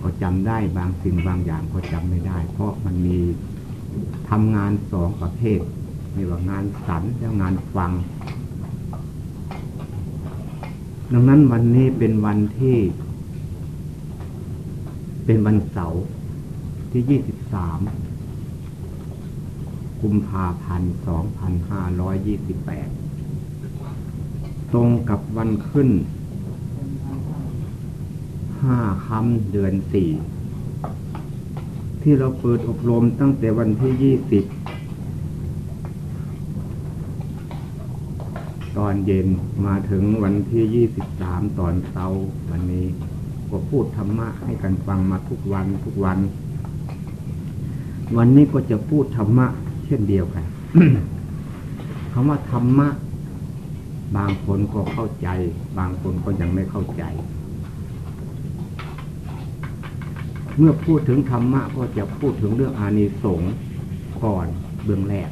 ก็จำได้บางสิ่งบางอย่างก็จำไม่ได้ เพราะมันมี ทำงานสองประเภทมีว่างานสันและงานฟัง ดังนั้นวันนี้เป็นวันที่ เป็นวันเสาร์ที่ยี่สิบสามกุมภาพันธ์สองพันห้าร้อยยี่สิบแปดตรงกับวันขึ้นห้าคำเดือนสี่ ที่เราเปิดอบรมตั้งแต่วันที่ยี่สิบตอนเย็นมาถึงวันที่ยี่สิบสามตอนเช้าวันนี้ก็พูดธรรมะให้กันฟังมาทุกวันทุกวัน วันนี้ก็จะพูดธรรมะ เช่นเดียวกันคำว่าธรรมะ บางคนก็เข้าใจ บางคนก็ยังไม่เข้าใจ เมื่อพูดถึงธรรมะก็จะพูดถึงเรื่องอานิสงส์ก่อนเบื้องแรก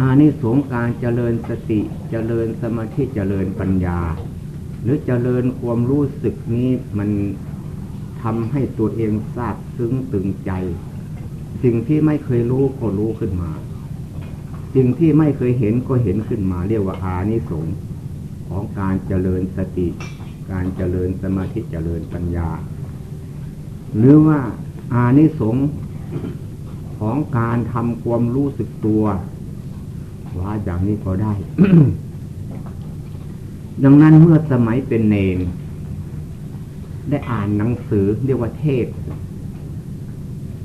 อานิสงส์การเจริญสติเจริญสมาธิเจริญปัญญา หรือเจริญความรู้สึกนี้มันทำให้ตัวเองทราบซึ้งตึงใจ สิ่งที่ไม่เคยรู้ก็รู้ขึ้นมา สิ่งที่ไม่เคยเห็นก็เห็นขึ้นมา เรียกว่าอานิสงส์ของการเจริญสติ การเจริญสมาธิเจริญปัญญา หรือว่าอานิสงส์ของการทำความรู้สึกตัวว่าอย่างนี้ก็ได้ ดังนั้นเมื่อสมัยเป็นเนน ได้อ่านหนังสือเรียกว่าเทศ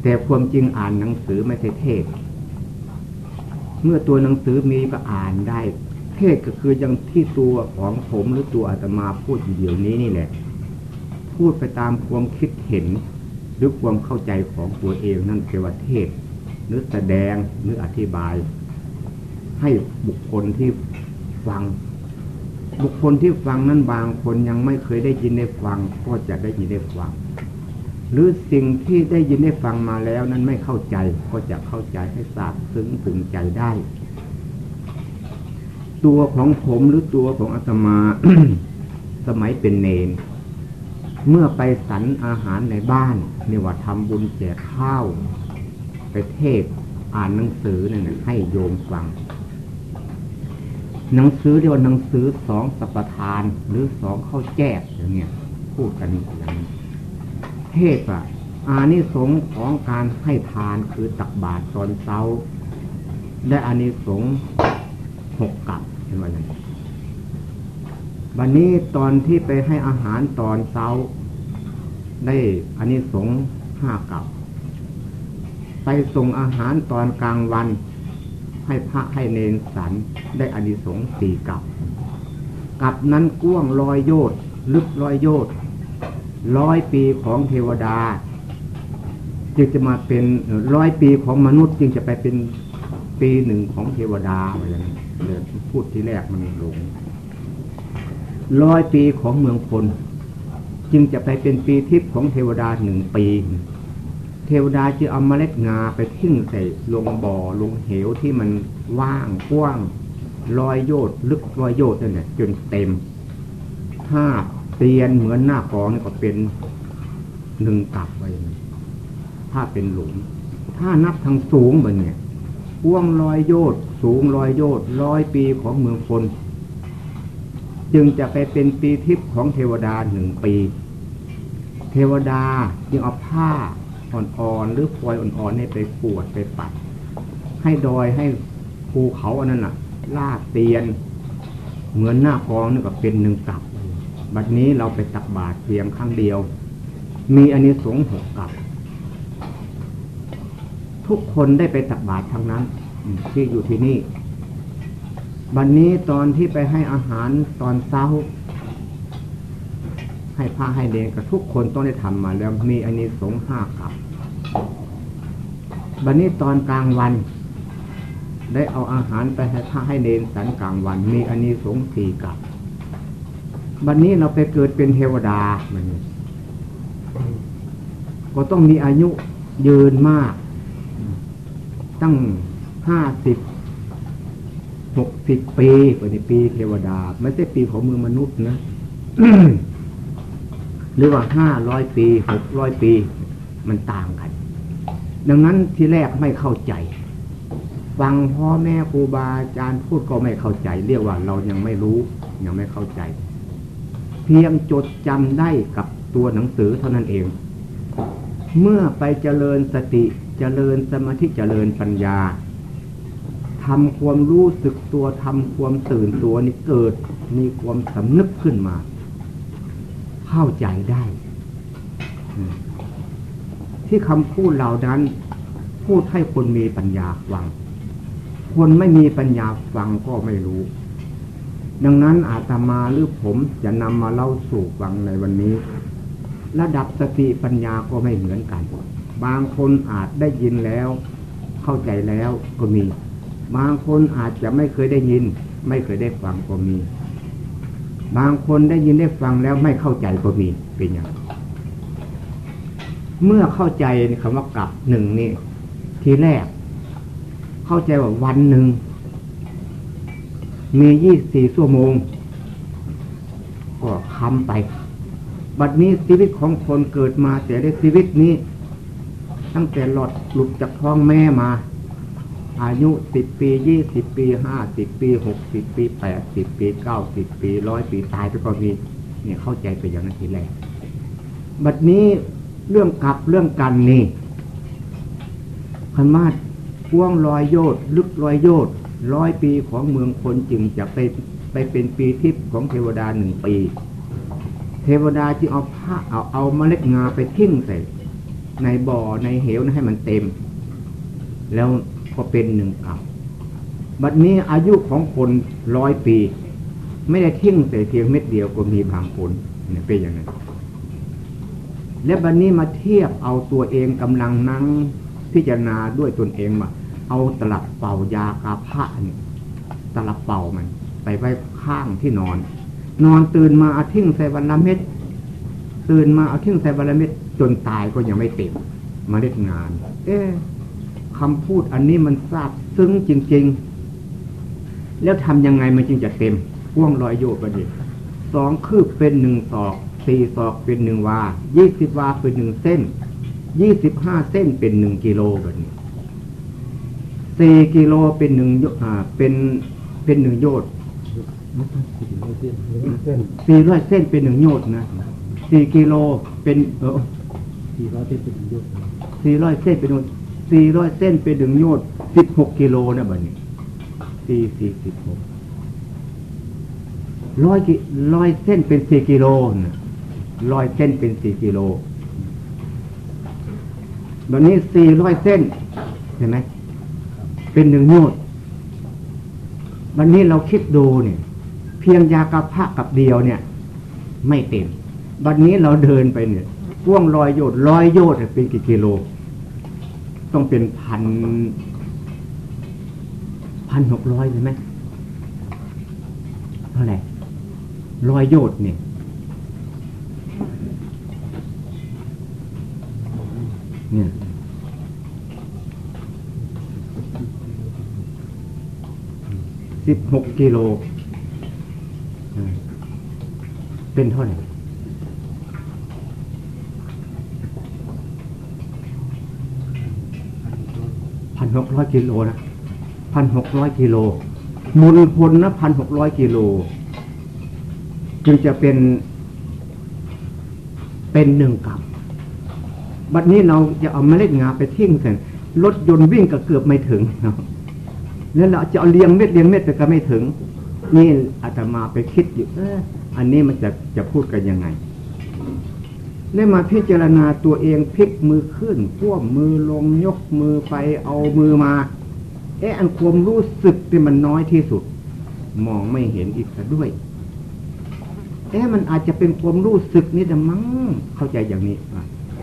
แต่ความจริงอ่านหนังสือไม่ใช่เทศ เมื่อตัวหนังสือมีก็อ่านได้ เทศก็คือยังที่ตัวของผมหรือตัวอาตมาพูดอยู่เดี๋ยวนี้นี่แหละ พูดไปตามความคิดเห็น หรือความเข้าใจของตัวเองนั่นเป็นว่าเทศหรือแสดงหรืออธิบาย ให้บุคคลที่ฟัง บุคคลที่ฟังนั้นบางคนยังไม่เคยได้ยินได้ฟัง ก็จะได้ยินได้ฟัง หรือสิ่งที่ได้ยินได้ฟังมาแล้วนั้นไม่เข้าใจก็จะเข้าใจให้ทราบซึ้งถึงใจได้ ตัวของผมหรือตัวของอาตมา สมัยเป็นเนน เมื่อไปสันอาหารในบ้านนี่ว่าทำบุญแจกข้าว ไปเทศอ่านหนังสือนั่นให้โยมฟัง หนังสือเรียกว่าหนังสือสองสัปทานหรือสองข้าวแจกอย่างเงี้ยพูดกันอย่างนี้เทศอะอานิสงส์ของการให้ทานคือตักบาตรตอนเช้าได้อานิสงส์ หกกับเห็นไหมอย่างนี้วันนี้ตอนที่ไปให้อาหารตอนเช้า ได้อานิสงส์ห้ากับ ไปส่งอาหารตอนกลางวัน ให้พระให้เนนสันได้อานิสงส์สี่กับ กับนั้นกว้างลอยโยดลึกลอยโยดร้อยปีของเทวดา จึงจะมาเป็นร้อยปีของมนุษย์จึงจะไปเป็นปีหนึ่งของเทวดาอะไรอย่างนี้ เลยพูดที่แรกมันหลงร้อยปีของเมืองพลจึงจะไปเป็นปีทิพย์ของเทวดาหนึ่งปี เทวดาจะเอาเมล็ดงาไปทิ้งใส่ลงบ่อลงเหวที่มันว่างกว้างลอยโยดลึกลอยโยดนั่นแหละจนเต็มถ้าเตียนเหมือนหน้ากองนี่ก็เป็นหนึ่งตับไว้ถ้าเป็นหลุม ถ้านับทางสูงแบบเนี่ย กว้างลอยโยดสูงลอยโยดร้อยปีของเมืองพลจึงจะไปเป็นปีทิพย์ของเทวดาหนึ่งปี เทวดาจึงเอาผ้าอ่อนๆ หรือฟอยอ่อนๆนี่ไปปวดไปปัด ให้ดอยให้ภูเขาอันนั้นน่ะลาดเตียน เหมือนหน้ากองนี่ก็เป็นหนึ่งกลับ บัดนี้เราไปตักบาตรเพียงครั้งเดียว มีอันนี้สงหกกลับ ทุกคนได้ไปตักบาตรทั้งนั้นที่อยู่ที่นี่ บัดนนี้ตอนที่ไปให้อาหารตอนเช้า ให้พระให้เดนกับทุกคนต้องได้ทำมาแล้วมีอันนี้สงห้ากับ บัดนนี้ตอนกลางวัน ได้เอาอาหารไปให้พระให้เดนสันกลางวัน มีอันนี้สงสี่กับ บัดนนี้เราไปเกิดเป็นเทวดามันก็ต้องมีอายุยืนมาก ตั้งห้าสิบหกสิบปีเป็นปีเทวดา ไม่ใช่ปีของมือมนุษย์นะ หรือว่าห้าร้อยปีหกร้อยปี มันต่างกัน ดังนั้นที่แรกไม่เข้าใจ ฟังพ่อแม่ครูบาอาจารย์พูดก็ไม่เข้าใจ เรียกว่าเรายังไม่รู้ ยังไม่เข้าใจ เพียงจดจำได้กับตัวหนังสือเท่านั้นเอง เมื่อไปเจริญสติ เจริญสมาธิเจริญปัญญาทำความรู้สึกตัวทำความตื่นตัวนี่เกิดมีความสำนึกขึ้นมา เข้าใจได้ ที่คำพูดเหล่านั้น พูดให้คนมีปัญญาฟัง คนไม่มีปัญญาฟังก็ไม่รู้ ดังนั้นอาตมาหรือผมจะนำมาเล่าสู่ฟังในวันนี้ ระดับสติปัญญาก็ไม่เหมือนกัน บางคนอาจได้ยินแล้ว เข้าใจแล้วก็มี บางคนอาจจะไม่เคยได้ยิน ไม่เคยได้ฟังก็มี บางคนได้ยินได้ฟังแล้วไม่เข้าใจก็มีเป็นอย่างเมื่อเข้าใจคำว่ากลับหนึ่งนี่ ทีแรก เข้าใจว่าวันหนึ่ง มียี่สี่ชั่วโมง ก็คำไป บัดนี้ชีวิตของคนเกิดมาแต่ได้ชีวิตนี้ ตั้งแต่หลอดหลุดจากท้องแม่มา อายุสิบปียี่สิบปีห้าสิบปีหกสิบปีแปดสิบปีเก้าสิบปีร้อยปีตายไปก็มีเนี่ยเข้าใจไปอย่างนั้นทีแรกบัดนี้เรื่องกลับเรื่องกันนี่คันมาพ่วงลอยโยดลึกลอยโยดร้อยปีของเมืองคนจึงจะไปไปเป็นปีทิพย์ของเทวดาหนึ่งปี เทวดาจึงเอาผ้าเอาเอาเมล็ดงาไปทิ้งใส่ ในบ่อในเหวนะให้มันเต็ม แล้วก็เป็นหนึ่งกับบัดนี้อายุของคนร้อยปี ไม่ได้ทิ้งแต่เพียงเม็ดเดียวก็มีบางคนเนี่ยเป็นอย่างนั้นและบัดนี้มาเทียบเอาตัวเองกำลังนั่งพิจารณาด้วยตนเองว่าเอาตลับเป่ายากาพระเนี่ยตลับเป่ามัน ไปไว้ข้างที่นอน นอนตื่นมาอาทิ้งใส่วันละเม็ดตื่นมาเอาทิ้งใส่วันละเม็ด จนตายก็ยังไม่เต็มมาเล่นงาน เอ๊คำพูดอันนี้มันทราบซึ้งจริง ๆ แล้วทำยังไงมันจึงจะเต็มพ่วงรอยโยกประเดี๋ยวสองคืบเป็นหนึ่งศอกสี่ศอกเป็นหนึ่งวายี่สิบวาเป็นหนึ่งเส้นยี่สิบห้าเส้นเป็นหนึ่งกิโลแบบนี้สี่กิโลเป็นหนึ่งอ่าเป็นเป็นหนึ่งโยดสี่ร้อยเส้นเป็นหนึ่งโยดนะสี่กิโลเป็นเออ สี่ร้อยเส้นเป็นหนึ่งโยดสี่ร้อยเส้นเป็นหนึ่งสี่ร้อยเส้นเป็นดึงโยดสิบหกกิโลนะบัดนี้สี่สี่สิบหกร้อยกิร้อยเส้นเป็นสี่กิโลนะร้อยเส้นเป็นสี่กิโลแบบนี้สี่ร้อยเส้นเห็นไหมเป็นหนึ่งโยดวันนี้เราคิดดูเนี่ย เพียงยากระพะกับเดียวเนี่ย ไม่เต็มวันนี้เราเดินไปเนี่ย พ่วงลอยโยดลอยโยดเป็นกี่กิโล ต้องเป็นพันพันหกร้อยใช่ไหมเท่าไหร่ร้อยโยดเนี่ยเนี่ยสิบหกกิโล เป็นเท่าไหร่ นหกร้อยกิโลนะพันหกร้อยกิโลมูลพลนะพันหกร้อยกิโล จึงจะเป็นเป็นหนึ่งกับบัดนี้เราจะเอาเมล็ดงาไปทิ้งกันรถยนต์วิ่งก็เกือบไม่ถึงแล้วเราจะเอาเลี้ยงเม็ดเลี้ยงเม็ดไปก็ไม่ถึง นี่อาตมาไปคิดอยู่เอออันนี้มันจะจะพูดกันยังไง ได้มาพิจารณาตัวเองพลิกมือขึ้นพ่วมมือลงยกมือไปเอามือมา เอ๊ะอันความรู้สึกที่มันน้อยที่สุด มองไม่เห็นอีกซะด้วย เอ๊ะมันอาจจะเป็นความรู้สึกนี่แต่มั้งเข้าใจอย่างนี้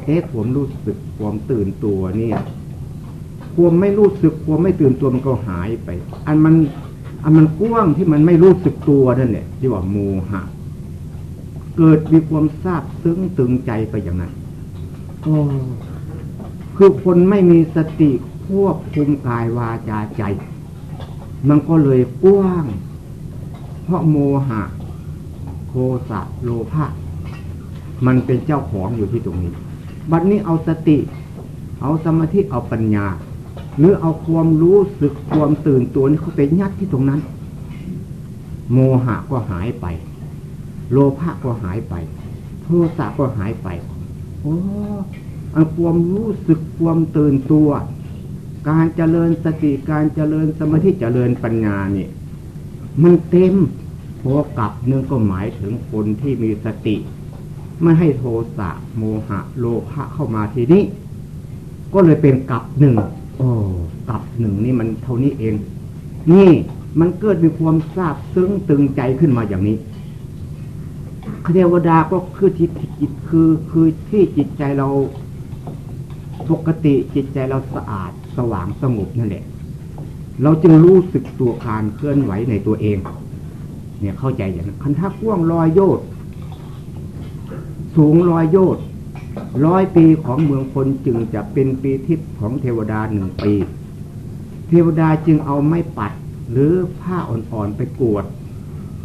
เอ๊ะความรู้สึกความตื่นตัวเนี่ยความไม่รู้สึกความไม่ตื่นตัวมันก็หายไป อันมันอันมันกว้างที่มันไม่รู้สึกตัวนั่นแหละที่ว่าโมหะ เกิดมีความทราบซึ้งตึงใจไปอย่างนั้นโอ้คือคนไม่มีสติควบคุมกายวาจาใจ มันก็เลยกว้าง เพราะโมหะโทสะโลภะมันเป็นเจ้าของอยู่ที่ตรงนี้ บัดนี้เอาสติ เอาสมาธิเอาปัญญา หรือเอาความรู้สึกความตื่นตัวนี่เขาไปยัดที่ตรงนั้น โมหะก็หายไป โลภะก็หายไป โทสะก็หายไป โอ้อความรู้สึกความตื่นตัว การเจริญสติการเจริญสมาธิเจริญปัญญาเนี่ยมันเต็มพอกับหนึ่งก็หมายถึงคนที่มีสติ ไม่ให้โทสะโมหะ โลภะเข้ามาทีนี้ ก็เลยเป็นกับหนึ่งโอ้กับหนึ่งนี่มันเท่านี้เอง นี่มันเกิดมีความทราบซึ้งตึงใจขึ้นมาอย่างนี้ เทวดาก็คือที่จิตคือคือที่จิตใจเราปกติจิตใจเราสะอาดสว่างสงบนั่นแหละ เราจึงรู้สึกตัวการเคลื่อนไหวในตัวเอง เนี่ยเข้าใจอย่างนั้นคันทักว่วงลอยโยดสูงลอยโยดร้อยปีของเมืองคนจึงจะเป็นปีทิพย์ของเทวดาหนึ่งปี เทวดาจึงเอาไม้ปัดหรือผ้าอ่อนๆไปกวด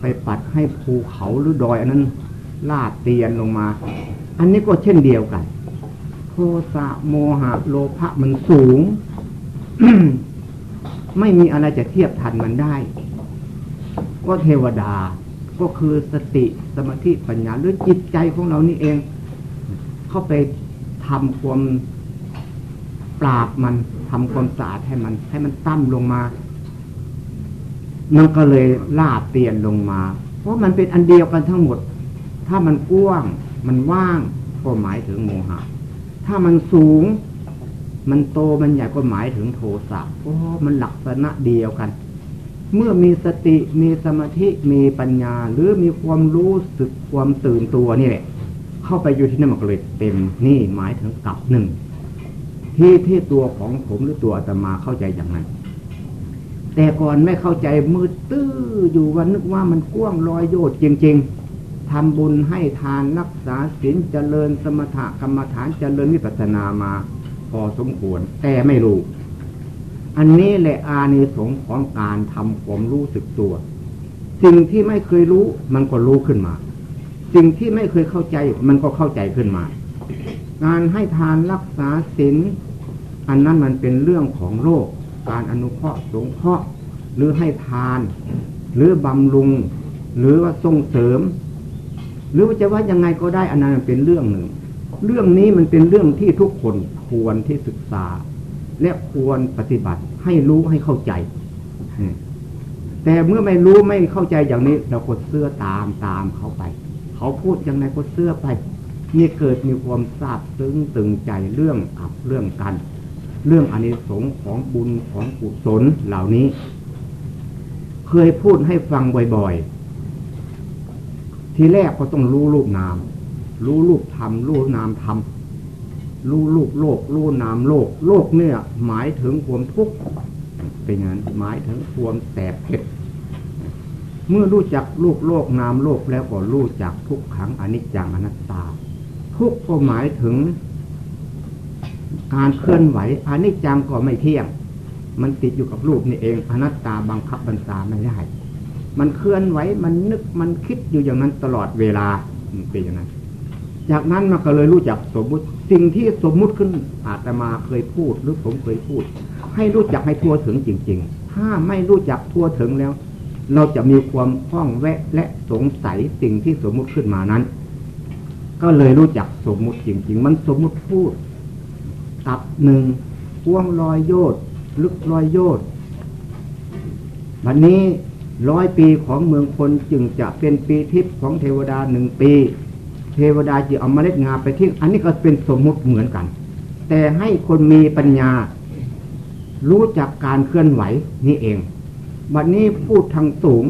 ไปปัดให้ภูเขาหรือดอยอันนั้นลาดเตียนลงมา อันนี้ก็เช่นเดียวกัน โทสะโมหะโลภะมันสูง ไม่มีอะไรจะเทียบทันมันได้ ก็เทวดาก็คือสติสมาธิปัญญาหรือจิตใจของเรานี่เอง เข้าไปทำความปราบมันทำความสะอาดให้มัน ให้มันตั้มลงมา มันก็เลยลาดเตียนลงมา เพราะมันเป็นอันเดียวกันทั้งหมด ถ้ามันกว้างมันว่างก็หมายถึงโมหะ ถ้ามันสูง มันโตมันใหญ่ก็หมายถึงโทสะเพราะมันหลักษณะเดียวกัน เมื่อมีสติมีสมาธิมีปัญญา หรือมีความรู้สึกความตื่นตัวนี่แหละเข้าไปอยู่ที่นั่นมันก็เลยเต็มนี่หมายถึงกับหนึ่งที่ที่ตัวของผมหรือตัวอาตมาเข้าใจอย่างนั้น แต่ก่อนไม่เข้าใจมืดตื้ออยู่วันนึกว่ามันกว้างลอยโยดจริง ๆทำบุญให้ทานรักษาศีลเจริญสมถะกรรมฐานเจริญวิปัสสนามา พอสมควร แต่ไม่รู้ อันนี้แหละอานิสงส์ของการทำความรู้สึกตัวสิ่งที่ไม่เคยรู้มันก็รู้ขึ้นมา สิ่งที่ไม่เคยเข้าใจมันก็เข้าใจขึ้นมา การให้ทานรักษาศีลอันนั้นมันเป็นเรื่องของโลก การอนุเคราะห์สงเคราะห์หรือให้ทาน หรือบำรุง หรือว่าส่งเสริม หรือว่าจะว่ายังไงก็ได้อันนั้นเป็นเรื่องหนึ่ง เรื่องนี้มันเป็นเรื่องที่ทุกคนควรที่ศึกษา และควรปฏิบัติให้รู้ให้เข้าใจแต่เมื่อไม่รู้ไม่เข้าใจอย่างนี้ เราก็เสื้อตามตามเขาไป เขาพูดยังไงก็เสื้อไปนี่เกิดมีความทราบซึ้งตึงใจเรื่องอับเรื่องกัน เรื่องอนิสงส์ของบุญของกุศลเหล่านี้ เคยพูดให้ฟังบ่อยๆ ทีแรกก็ต้องรู้รูปนาม รู้รูปธรรม รู้นามธรรม รู้รูปโลก รู้นามโลก โลกเนี่ย หมายถึงความทุกข์เป็นอย่างนั้นหมายถึงความแสบเผ็ดเมื่อรู้จักรูปโลกนามโลกแล้วก็รู้จักทุกขังอนิจจังอนัตตา ทุกก็หมายถึง การเคลื่อนไหวอนิจจังก็ไม่เที่ยง มันติดอยู่กับรูปนี่เองอนัตตาบังคับบัญชาไม่ได้ มันเคลื่อนไหวมันนึกมันคิดอยู่อย่างนั้นตลอดเวลาเป็นอย่างนั้น จากนั้นมันก็เลยรู้จักสมมุติสิ่งที่สมมุติขึ้นอาตมาเคยพูดหรือผมเคยพูด ให้รู้จักให้ทั่วถึงจริง ๆ ถ้าไม่รู้จักทั่วถึงแล้ว เราจะมีความข้องแวะและสงสัยสิ่งที่สมมุติขึ้นมานั้น ก็เลยรู้จักสมมุติจริง ๆ มันสมมุติพูด ตับหนึ่งพ่วงลอยโยดลึกลอยโยดวันนี้ร้อยปีของเมืองคนจึงจะเป็นปีทิพย์ของเทวดาหนึ่งปี เทวดาจะเอาเมล็ดงาไปทิ้งอันนี้ก็เป็นสมมุติเหมือนกัน แต่ให้คนมีปัญญา รู้จักการเคลื่อนไหวนี่เองบัดนี้พูดทางสูง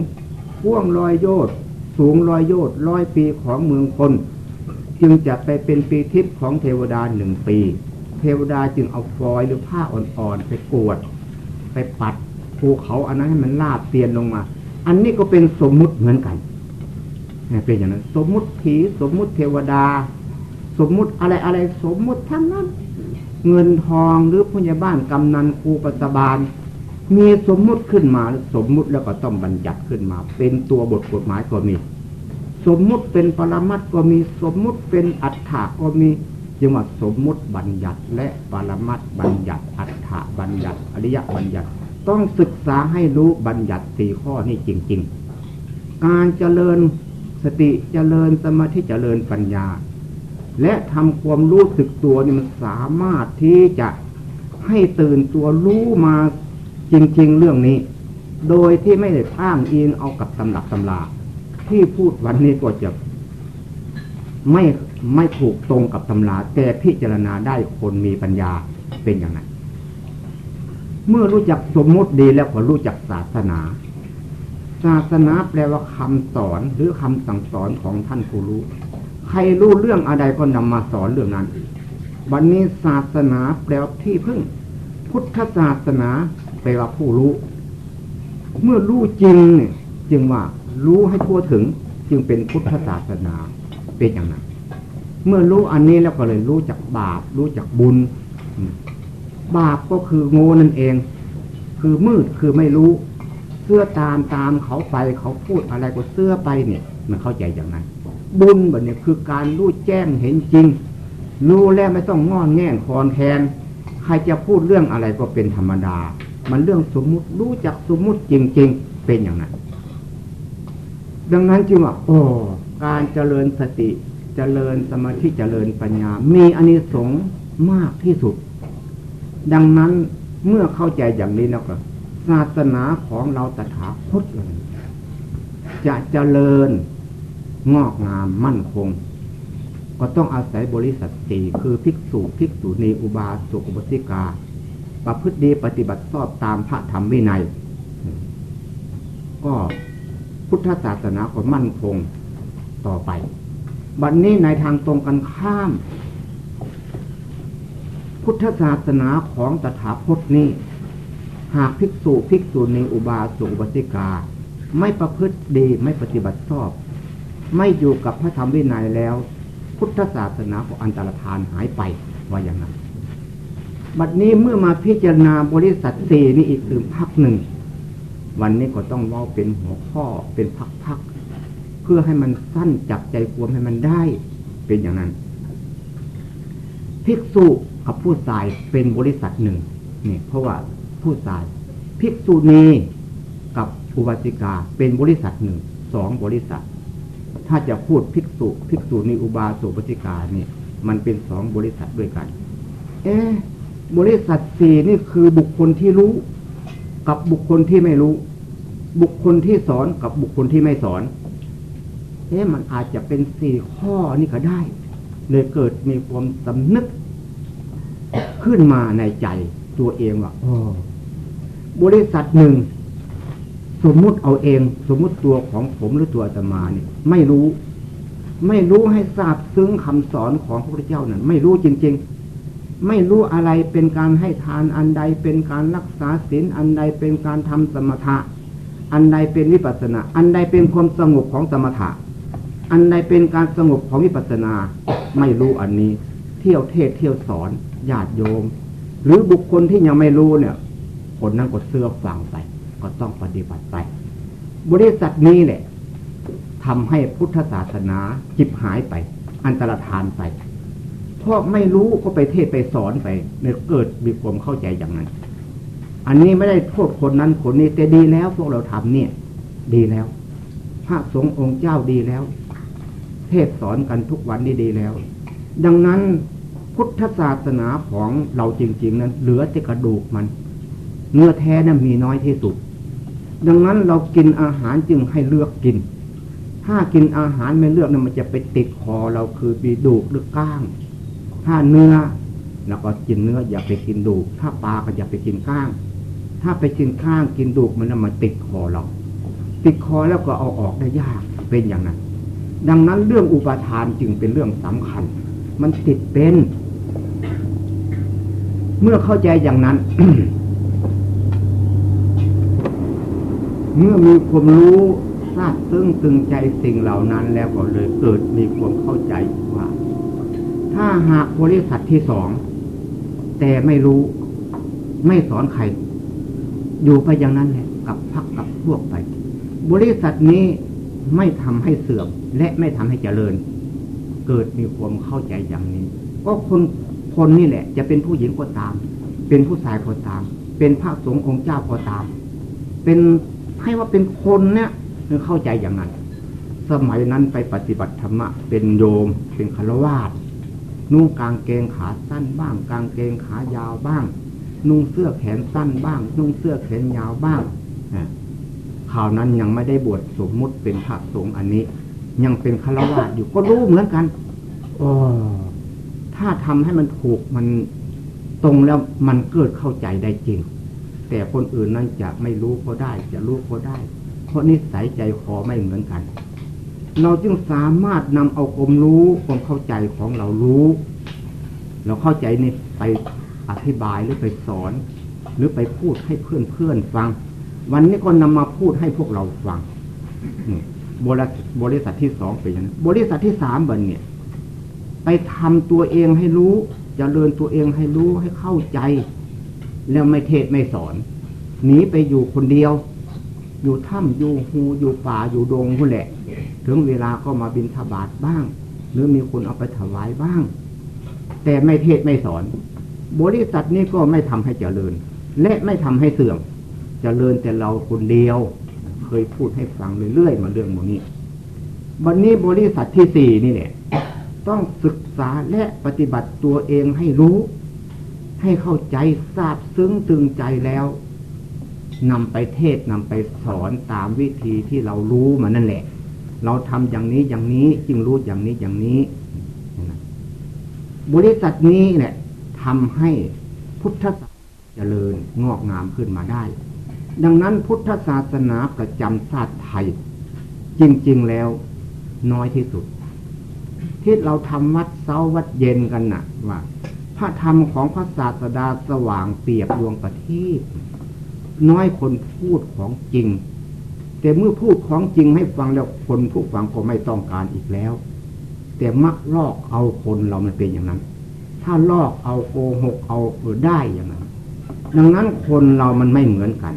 พ่วงลอยโยดสูงลอยโยดร้อยปีของเมืองคน จึงจะไปเป็นปีทิพย์ของเทวดาหนึ่งปี เทวดาจึงเอาฟอยหรือผ้าอ่อนๆไปกวด ไปปัดภูเขาอันนั้นให้มันลาดเตียนลงมา อันนี้ก็เป็นสมมุติเหมือนกันเป็นอย่างนั้น สมมุติผีสมมุติเทวดา สมมุติอะไรอะไรสมมุติทั้งนั้น เงินทองหรือพยาบ้านกำนันครูปัสบาล มีสมมุติขึ้นมาสมมุติแล้วก็ต้องบัญญัติขึ้นมา เป็นตัวบทกฎหมายก็มี สมมุติเป็นปรมัตก็มี สมมุติเป็นอัฏฐะก็มี จึงว่าสมมุติบัญญัติและปรมัตบัญญัติอัฏฐะบัญญัติ อริยบัญญัติ ต้องศึกษาให้รู้บัญญัติสี่ข้อนี้จริง ๆ การเจริญสติเจริญสมาธิเจริญปัญญา และทำความรู้สึกตัวนี่มันสามารถที่จะให้ตื่นตัวรู้มาจริง ๆ เรื่องนี้ โดยที่ไม่ได้อ้างอิงเอากับตำหลักตำลาที่พูดวันนี้ก็จะไม่ ไม่ถูกตรงกับตำราแต่พิจารณาได้คนมีปัญญาเป็นอย่างไรเมื่อรู้จักสมมติดีแล้วก็รู้จักศาสนา ศาสนาแปลว่าคำสอนหรือคำสั่งสอนของท่านผู้รู้ ใครรู้เรื่องอะไรก็นำมาสอนเรื่องนั้น วันนี้ศาสนาแปลว่าที่พึ่ง พุทธศาสนาแปลว่าผู้รู้ เมื่อรู้จริงเนี่ยจึงว่ารู้ให้ทั่วถึงจึงเป็นพุทธศาสนาเป็นอย่างนั้น เมื่อรู้อันนี้แล้วก็เลยรู้จักบาป รู้จักบุญ บาปก็คือโง่นั่นเอง คือมืดคือไม่รู้ เสื้อตามตามเขาไปเขาพูดอะไรก็เสื้อไปเนี่ย มันเข้าใจอย่างนั้น บุญแบบนี้คือการรู้แจ้งเห็นจริง รู้แล้วไม่ต้องงอนแง่งคอนแคนใครจะพูดเรื่องอะไรก็เป็นธรรมดา มันเรื่องสมมุติรู้จักสมมุติจริง ๆ เป็นอย่างนั้น ดังนั้นจึงว่าโอ้การเจริญสติ เจริญสมาธิเจริญปัญญา มีอานิสงส์มากที่สุด ดังนั้นเมื่อเข้าใจอย่างนี้แล้วก็ศาสนาของเราตถาคตจะเจริญงอกงามมั่นคง ก็ต้องอาศัยบริษัทสี่คือภิกษุภิกษุณีอุบาสกอุบาสิกา ประพฤติดีปฏิบัติชอบตามพระธรรมวินัย ก็พุทธศาสนาก็มั่นคงต่อไป บัดนนี้ในทางตรงกันข้าม พุทธศาสนาของตถาคตนี้ หากภิกษุภิกษุณีอุบาสกอุบาสิกา ไม่ประพฤติดีไม่ปฏิบัติชอบ ไม่อยู่กับพระธรรมวินัยแล้ว พุทธศาสนาของอันตรธานหายไปว่าอย่างนั้นบัดนี้เมื่อมาพิจารณาบริษัทสี่นี่อีกตื่นพักหนึ่ง วันนี้ก็ต้องเล่าเป็นหัวข้อเป็นพัก พื่อให้มันสั้นจับใจความให้มันได้เป็นอย่างนั้น ภิกษุกับผู้ชายเป็นบริษัทหนึ่งเนี่ยเพราะว่าผู้ชาย ภิกษุณีกับอุบาสิกาเป็นบริษัทหนึ่งสองบริษัท ถ้าจะพูดภิกษุภิกษุณีอุบาสกอุบาสิกาเนี่ยมันเป็นสองบริษัทด้วยกัน เอ๊บริษัทสี่นี่คือบุคคลที่รู้กับบุคคลที่ไม่รู้ บุคคลที่สอนกับบุคคลที่ไม่สอน เอ๊ะมันอาจจะเป็นสี่ข้อนี่ก็ได้ เลยเกิดมีความสำนึก ขึ้นมาในใจตัวเองว่าอ๋อบริษัทหนึ่ง สมมุติเอาเอง สมมุติตัวของผมหรือตัวอาตมาเนี่ยไม่รู้ ไม่รู้ให้ทราบซึ้งคำสอนของพระพุทธเจ้านั้นไม่รู้จริง ๆ ไม่รู้อะไรเป็นการให้ทานอันใดเป็นการรักษาศีลอันใดเป็นการทำสมถะอันใดเป็นวิปัสสนา อันใดเป็นความสงบของสมถะ อันใดเป็นการสงบของวิปัสสนาไม่รู้อันนี้ เที่ยวเทศเที่ยวสอนญาติโยม หรือบุคคลที่ยังไม่รู้เนี่ยคนนั้นก็เสื้อฟังไป ก็ต้องปฏิบัติไป บริษัทนี้แหละทำให้พุทธศาสนาจิบหายไป อันตรธานไปเพราะไม่รู้ก็ไปเทศไปสอนไปเนี่ยเกิดมีความเข้าใจอย่างนั้น อันนี้ไม่ได้โทษคนนั้นคนนี้แต่ดีแล้วพวกเราทำเนี่ย ดีแล้ว พระสงฆ์องค์เจ้าดีแล้ว เทศสอนกันทุกวันนี้ดีแล้ว ดังนั้นพุทธศาสนาของเราจริง ๆ นั้น เหลือแต่กระดูกมัน เนื้อแท้นั้นมีน้อยที่สุด ดังนั้นเรากินอาหารจึงให้เลือกกิน ถ้ากินอาหารไม่เลือกนั้นมันจะไปติดคอเราคือปีดูกหรือก้าง ถ้าเนื้อแล้วก็กินเนื้ออย่าไปกินดูก ถ้าปลาก็อย่าไปกินก้าง ถ้าไปกินข้างกินดูกมันนมาติดคอเรา ติดคอแล้วก็เอาออกได้ยากเป็นอย่างนั้น ดังนั้นเรื่องอุปทานจึงเป็นเรื่องสำคัญ มันติดเป็น เมื่อเข้าใจอย่างนั้น เมื่อมีความรู้ทราบซึ่งตึงใจสิ่งเหล่านั้นแล้วก็เลยเกิดมีความเข้าใจว่า ถ้าหากบริษัทที่สอง แต่ไม่รู้ไม่สอนใคร อยู่ไปอย่างนั้นแหละกับพักกับพวกไป บริษัทนี้ ไม่ทำให้เสื่อมและไม่ทำให้เจริญ เกิดมีความเข้าใจอย่างนี้ ก็คนคนนี่แหละ จะเป็นผู้หญิงก็ตาม เป็นผู้ชายก็ตาม เป็นพระสงฆ์องค์เจ้าก็ตาม เป็นให้ว่าเป็นคนเนี่ยเข้าใจอย่างนั้น สมัยนั้นไปปฏิบัติธรรมะเป็นโยม เป็นฆราวาสนุ่งกางเกงขาสั้นบ้าง กางเกงขายาวบ้าง นุ่งเสื้อแขนสั้นบ้าง นุ่งเสื้อแขนยาวบ้าง ข่าวนั้นยังไม่ได้บวชสมมุติเป็นพระสงฆ์อันนี้ ยังเป็นฆราวาสอยู่ก็รู้เหมือนกันอถ้าทำให้มันถูกมันตรงแล้วมันเกิดเข้าใจได้จริง แต่คนอื่นนั้นจะไม่รู้ก็ได้ จะรู้ก็ได้ เพราะนิสัยใจคอไม่เหมือนกัน เราจึงสามารถนำเอาความรู้ความเข้าใจของเรารู้ เราเข้าใจนี่ไปอธิบายหรือไปสอน หรือไปพูดให้เพื่อนเพื่อนฟัง วันนี้ก็นำมาพูดให้พวกเราฟังบริษัทบริษัทที่สองเป็นอย่างนั้นบริษัทที่สามบันเนี่ย ไปทำตัวเองให้รู้จเจริญตัวเองให้รู้ให้เข้าใจ แล้วไม่เทศไม่สอนหนีไปอยู่คนเดียว อยู่ถ้ำอยู่หูอยู่ป่าอยู่ดงพุ่นแหละ ถึงเวลาก็มาบินทบาทบ้าง หรือมีคนเอาไปถวายบ้าง แต่ไม่เทศไม่สอน บริษัทนี้ก็ไม่ทำให้เจริญ และไม่ทำให้เสื่อม จเจริญแต่เราคนเดียว เคยพูดให้ฟังเรื่อยๆมาเรื่องโมนี้วันนี้บริษัทที่สี่นี่เนี่ยต้องศึกษาและปฏิบัติตัวเองให้รู้ ให้เข้าใจทราบซึ้งตึงใจแล้วนำไปเทศนำไปสอนตามวิธีที่เรารู้มานั่นแหละ เราทำอย่างนี้อย่างนี้จึงรู้อย่างนี้อย่างนี้ บริษัทนี้เนี่ยทำให้พุทธศาสนาเจริญงอกงามขึ้นมาได้ ดังนั้นพุทธศาสนาประจำชาติไทย จริง ๆ แล้วน้อยที่สุด ที่เราทำวัดเช้าวัดเย็นกันนะ่ะ ว่า พระธรรมของพระศาสดาสว่างเปียบดวงประทีปน้อยคนพูดของจริง แต่เมื่อพูดของจริงให้ฟังแล้วคนผู้ฟังก็ไม่ต้องการอีกแล้ว แต่มักลอกเอาคนเรามันเป็นอย่างนั้น ถ้าลอกเอาโกหกเอาเออได้อย่างนั้น ดังนั้นคนเรามันไม่เหมือนกัน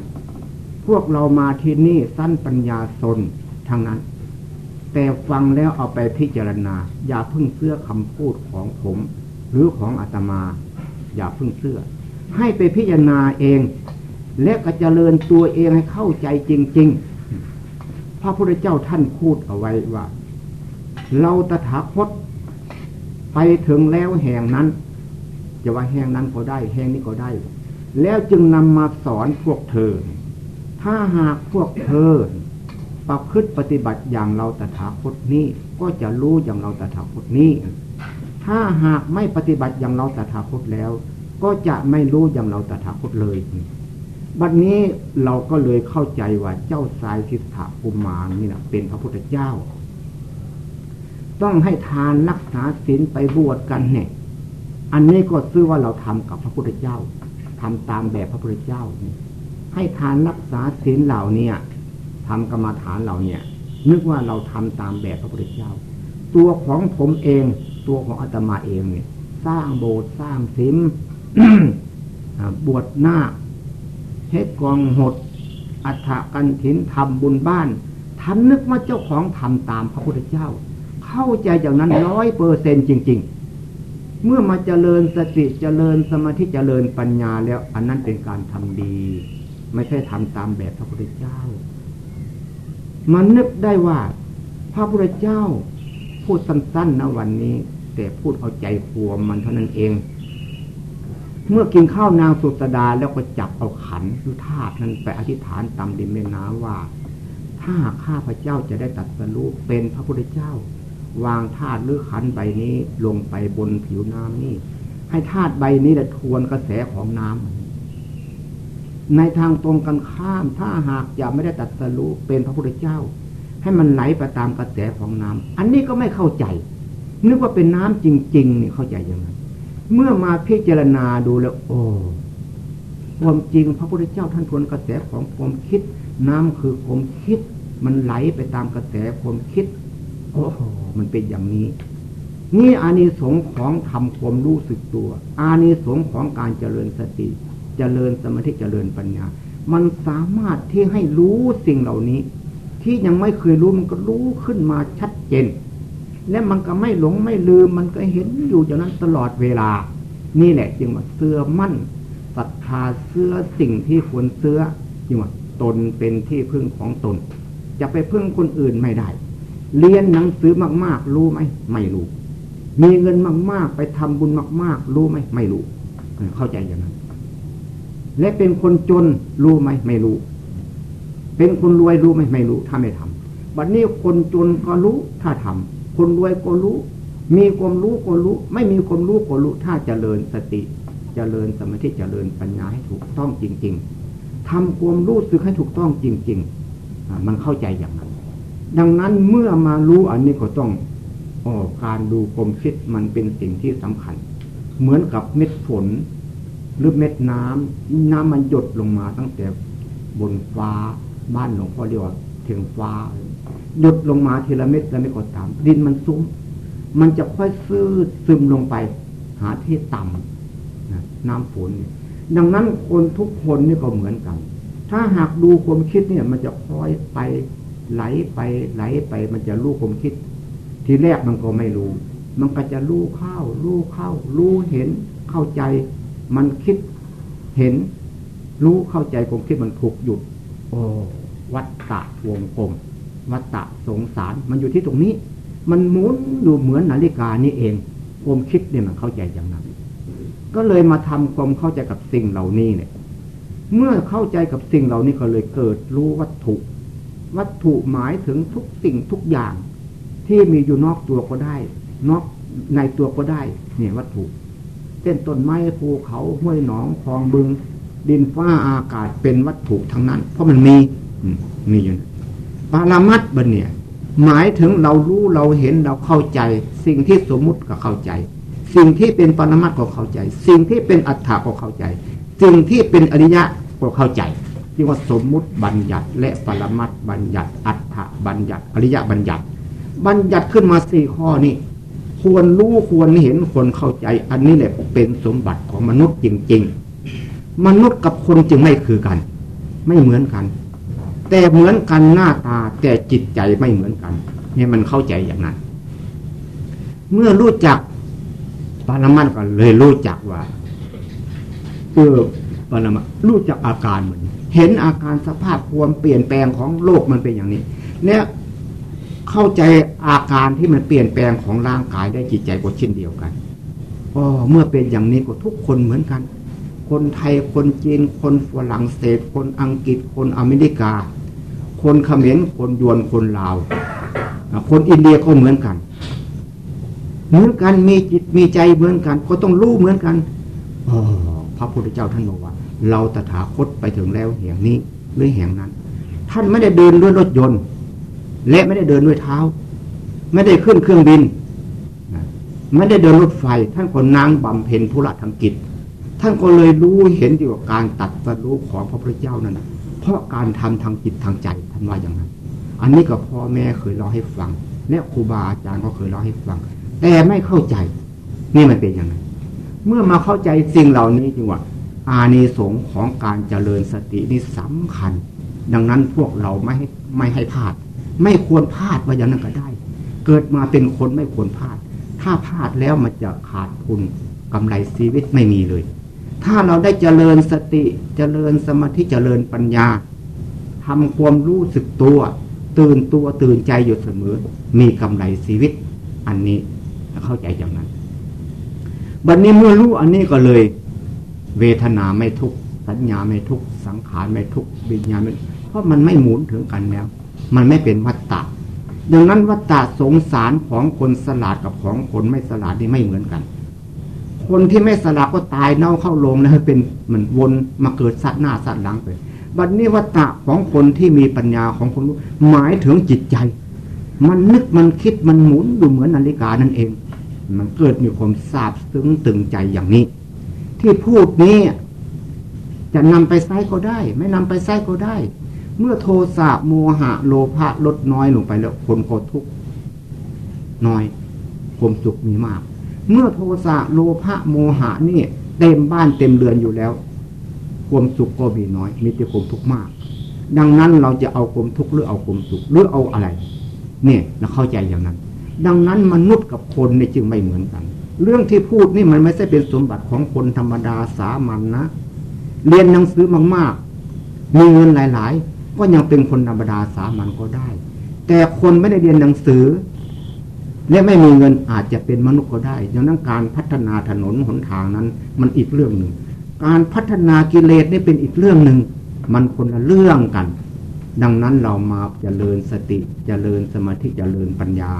พวกเรามาที่นี่สั้นปัญญาสนทั้งนั้น แต่ฟังแล้วเอาไปพิจารณา อย่าพึ่งเสื้อคำพูดของผม หรือของอาตมา อย่าพึ่งเสื้อ ให้ไปพิจารณาเอง และก็เจริญตัวเองให้เข้าใจจริง ๆ พระพุทธเจ้าท่านพูดเอาไว้ว่า เราตถาคตไปถึงแล้วแห่งนั้นจะว่าแห่งนั้นก็ได้ แห่งนี้ก็ได้ แล้วจึงนำมาสอนพวกเธอ ถ้าหากพวกเธอประพฤติปฏิบัติอย่างเราตถาคตนี้ ก็จะรู้อย่างเราตถาคตนี้ ถ้าหากไม่ปฏิบัติอย่างเราตถาคตแล้ว ก็จะไม่รู้อย่างเราตถาคตเลย บัดนนี้เราก็เลยเข้าใจว่าเจ้าสายทิฏฐกุมารนี่นะเป็นพระพุทธเจ้า ต้องให้ทานรักษาศีลไปบวชกันเนี่ย อันนี้ก็ซื้อว่าเราทำกับพระพุทธเจ้าทำตามแบบพระพุทธเจ้า ให้ทานรักษาศีลเหล่านี้ทำกรรมฐานเหล่านี้นึกว่าเราทำตามแบบพระพุทธเจ้า ตัวของผมเอง ตัวของอาตมาเองเนี่ย สร้างโบสถ์สร้างศีลบวชหน้าเฮ็ดกองหด อัฐกันถินทำบุญบ้านทันนึกว่าเจ้าของทำตามพระพุทธเจ้า เข้าใจอย่างนั้นร้อยเปอร์เซนจริง ๆ เมื่อมาเจริญสติเจริญสมาธิเจริญปัญญาแล้ว อันนั้นเป็นการทำดี ไม่ใช่ทำตามแบบพระพุทธเจ้า มันนึกได้ว่า พระพุทธเจ้าพูดสั้นๆนะวันนี้ แต่พูดเอาใจขัวมันเท่านั้นเอง เมื่อกินข้าวนางสุสดาแล้วก็จับเอาขันหรือธาตุนั้นไปอธิษฐานตามดินแม่น้ำว่า ถ้าข้าพระเจ้าจะได้ตัดสรู้เป็นพระพุทธเจ้า วางธาตุหรือขันใบนี้ลงไปบนผิวน้ำนี่ ให้ธาตุใบนี้ละทวนกระแสของน้ำ ในทางตรงกันข้าม ถ้าหากจะไม่ได้ตัดสรู้เป็นพระพุทธเจ้า ให้มันไหลไปตามกระแสของน้ำอันนี้ก็ไม่เข้าใจ นึกว่าเป็นน้ำจริงๆนี่เข้าใจยังไงเมื่อมาพิจารณาดูแล้ว โอ้ความจริงพระพุทธเจ้าท่านทวนกระแสของความคิด น้ำคือความคิด มันไหลไปตามกระแสความคิด โอ้มันเป็นอย่างนี้ นี่อานิสงส์ของทำความรู้สึกตัว อานิสงส์ของการเจริญสติ เจริญสมาธิเจริญปัญญา มันสามารถที่ให้รู้สิ่งเหล่านี้ ที่ยังไม่เคยรู้มันก็รู้ขึ้นมาชัดเจน และมันก็ไม่หลงไม่ลืมมันก็เห็นอยู่อย่างนั้นตลอดเวลา นี่แหละจึงว่าเสื้อมั่นศรัทธาเสื้อสิ่งที่ควรเสื้อจึงว่าตนเป็นที่พึ่งของตน จะไปพึ่งคนอื่นไม่ได้ เรียนหนังสือมากๆ รู้ไหมไม่รู้มีเงินมากๆ ไปทำบุญมาก ๆ รู้ไหมไม่รู้ เข้าใจอย่างนั้น และเป็นคนจนรู้ไหมไม่รู้ เป็นคนรวยรู้ไหมไม่รู้ ถ้าไม่ทำบัดนี้คนจนก็รู้ถ้าทำคนรวยก็รู้ มีความรู้ก็รู้ ไม่มีความรู้ก็รู้ ถ้าเจริญสติ เจริญสมาธิเจริญปัญญาให้ถูกต้องจริง ๆทำความรู้สึกให้ถูกต้องจริง ๆ มันเข้าใจอย่างนั้น ดังนั้นเมื่อมารู้อันนี้ก็ต้องออการดูกลมคิดมันเป็นสิ่งที่สำคัญ เหมือนกับเม็ดฝน หรือเม็ดน้ำน้ำมันหยดลงมาตั้งแต่บนฟ้าบ้านหลวงพ่อเรียกว่าถึงฟ้า หยดลงมาทีละเม็ดละเม็ดก็ตาม ดินมันซุ้ม มันจะค่อยซื้อซึมลงไป หาที่ต่ำน้ำฝนดังนั้นคนทุกคนนี่ก็เหมือนกัน ถ้าหากดูความคิดเนี่ย มันจะค่อยไปไหลไปไหลไป มันจะรู้ความคิด ทีแรกมันก็ไม่รู้ มันก็จะรู้เข้ารู้เข้ารู้เห็นเข้าใจ มันคิดเห็นรู้เข้าใจผมคิดมันถูกหยุด โอ้วัตตะวงกลมวัตตะสงสาร มันอยู่ที่ตรงนี้ มันหมุนอยู่เหมือนนาฬิกานี่เองผมคิดเนี่ยมันเข้าใจอย่างนั้น ก็เลยมาทำความเข้าใจกับสิ่งเหล่านี้เนี่ย เมื่อเข้าใจกับสิ่งเหล่านี้ก็เลยเกิดรู้วัตถุ วัตถุหมายถึงทุกสิ่งทุกอย่าง ที่มีอยู่นอกตัวก็ได้ นอกในตัวก็ได้ เนี่ยวัตถุ เช่นต้นไม้ภูเขาห้วยหนองคลองบึง ดินฟ้าอากาศเป็นวัตถุทั้งนั้น เพราะมันมีมีอยู่ปารามัดบันเนี่ย หมายถึงเรารู้เราเห็นเราเข้าใจ สิ่งที่สมมุติก็เข้าใจ สิ่งที่เป็นปรมัตก็เข้าใจ สิ่งที่เป็นอัฏฐาก็เข้าใจ สิ่งที่เป็นอริยะก็เข้าใจที่ว่าสมมุติบัญญัติ และปรมัตบัญญัติ อัฏฐบัญญัติ อริยะบัญญัติ บัญญัติขึ้นมาสี่ข้อนี้ ควรรู้ควรเห็นควรเข้าใจ อันนี้แหละเป็นสมบัติของมนุษย์จริง ๆ มนุษย์กับคนจึงไม่คือกัน ไม่เหมือนกัน แต่เหมือนกันหน้าตาแต่จิตใจไม่เหมือนกันเนี่ยมันเข้าใจอย่างนั้น เมื่อรู้จักปรมัตก็เลยรู้จักว่าเออปรมัตรู้จักอาการเหมือนเห็นอาการสภาพความเปลี่ยนแปลงของโลกมันเป็นอย่างนี้ เนี่ย เข้าใจอาการที่มันเปลี่ยนแปลงของร่างกายได้จิตใจก็เช่นเดียวกันอ๋อเมื่อเป็นอย่างนี้ก็ทุกคนเหมือนกัน คนไทยคนจีน คนฝรั่งเศส คนอังกฤษ คนอเมริกา คนเขมรคนยวนคนลาว คนอินเดียก็เหมือนกัน เหมือนกันมีจิตมีใจเหมือนกัน ก็ต้องรู้เหมือนกันอพระพุทธเจ้าท่านบอกว่า เราตถาคตไปถึงแล้วแห่งนี้หรือแห่งนั้น ท่านไม่ได้เดินด้วยรถยนต์ และไม่ได้เดินด้วยเท้า ไม่ได้ขึ้นเครื่องบิน ไม่ได้เดินรถไฟ ท่านคนนางบำเพ็ญธุระทางกิจ ท่านก็เลยรู้เห็นอยู่กับการตัดสรู้ของพระพุทธเจ้านั่นเพราะการทำทางจิตทางใจท่านว่าอย่างนั้น อันนี้ก็พ่อแม่เคยเล่าให้ฟัง และครูบาอาจารย์ก็เคยเล่าให้ฟัง แต่ไม่เข้าใจ นี่มันเป็นอย่างไรเมื่อมาเข้าใจสิ่งเหล่านี้จริงว่าอานิสงส์ของการเจริญสตินี่สำคัญ ดังนั้นพวกเราไม่ให้ไม่ให้พลาด ไม่ควรพลาดว่าอย่างนั้นก็ได้ เกิดมาเป็นคนไม่ควรพลาด ถ้าพลาดแล้วมันจะขาดทุนกำไรชีวิตไม่มีเลย ถ้าเราได้เจริญสติเจริญสมาธิเจริญปัญญาทำความรู้สึกตัว ตื่นตัวตื่นใจอยู่เสมอ มีกำไรชีวิต อันนี้เข้าใจอย่างนั้นบัดนนี้เมื่อรู้อันนี้ก็เลย เวทนาไม่ทุกสัญญาไม่ทุกสังขารไม่ทุกวิญญาณไม่เพราะมันไม่หมุนถึงกันแล้ว มันไม่เป็นวัตตะดังนั้นวัตตะสงสารของคนสลาดกับของคนไม่สลาดนี่ไม่เหมือนกัน คนที่ไม่สลาดก็ตายเน่าเข้าลงนะเป็นเหมือนวนมาเกิดสัตว์หน้าสัตว์หลังไปบัดนี้วัตตะของคนที่มีปัญญาของคนรู้หมายถึงจิตใจ มันนึกมันคิดมันหมุนดูเหมือนนาฬิกานั่นเอง มันเกิดมีความทราบซึ้งตึงใจอย่างนี้ ที่พูดนี้จะนำไปใช้ก็ได้ ไม่นำไปใช้ก็ได้ เมื่อโทสะโมหะ โลภะลดน้อยลงไปแล้วคนก็ทุกข์น้อยคความสุขมีมาก เมื่อโทสะโลภะโมหะนี่เต็มบ้านเต็มเรือนอยู่แล้ว ความสุขก็มีน้อย มีแต่ความทุกข์มาก ดังนั้นเราจะเอาความทุกข์หรือเอาความสุขหรือเอาอะไร เนี่ยเราเข้าใจอย่างนั้น ดังนั้นมนุษย์กับคนเนี่ยจึงไม่เหมือนกัน เรื่องที่พูดนี่มันไม่ใช่เป็นสมบัติของคนธรรมดาสามัญนนะเรียนหนังสือมากๆ มีเงินหลาย ๆ ก็ยังเป็นคนธรรมดาสามัญก็ได้ แต่คนไม่ได้เรียนหนังสือ และไม่มีเงินอาจจะเป็นมนุษย์ก็ได้ดังนั้นการพัฒนาถนนหนทางนั้น มันอีกเรื่องหนึ่ง การพัฒนากิเลสนี่เป็นอีกเรื่องหนึ่ง มันคนละเรื่องกัน ดังนั้นเรามาเจริญสติเจริญสมาธิเจริญปัญญา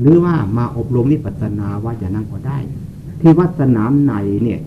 หรือว่ามาอบรมนิพพานาว่าอย่างนั้นก็ได้ ที่วัดสนามในเนี่ย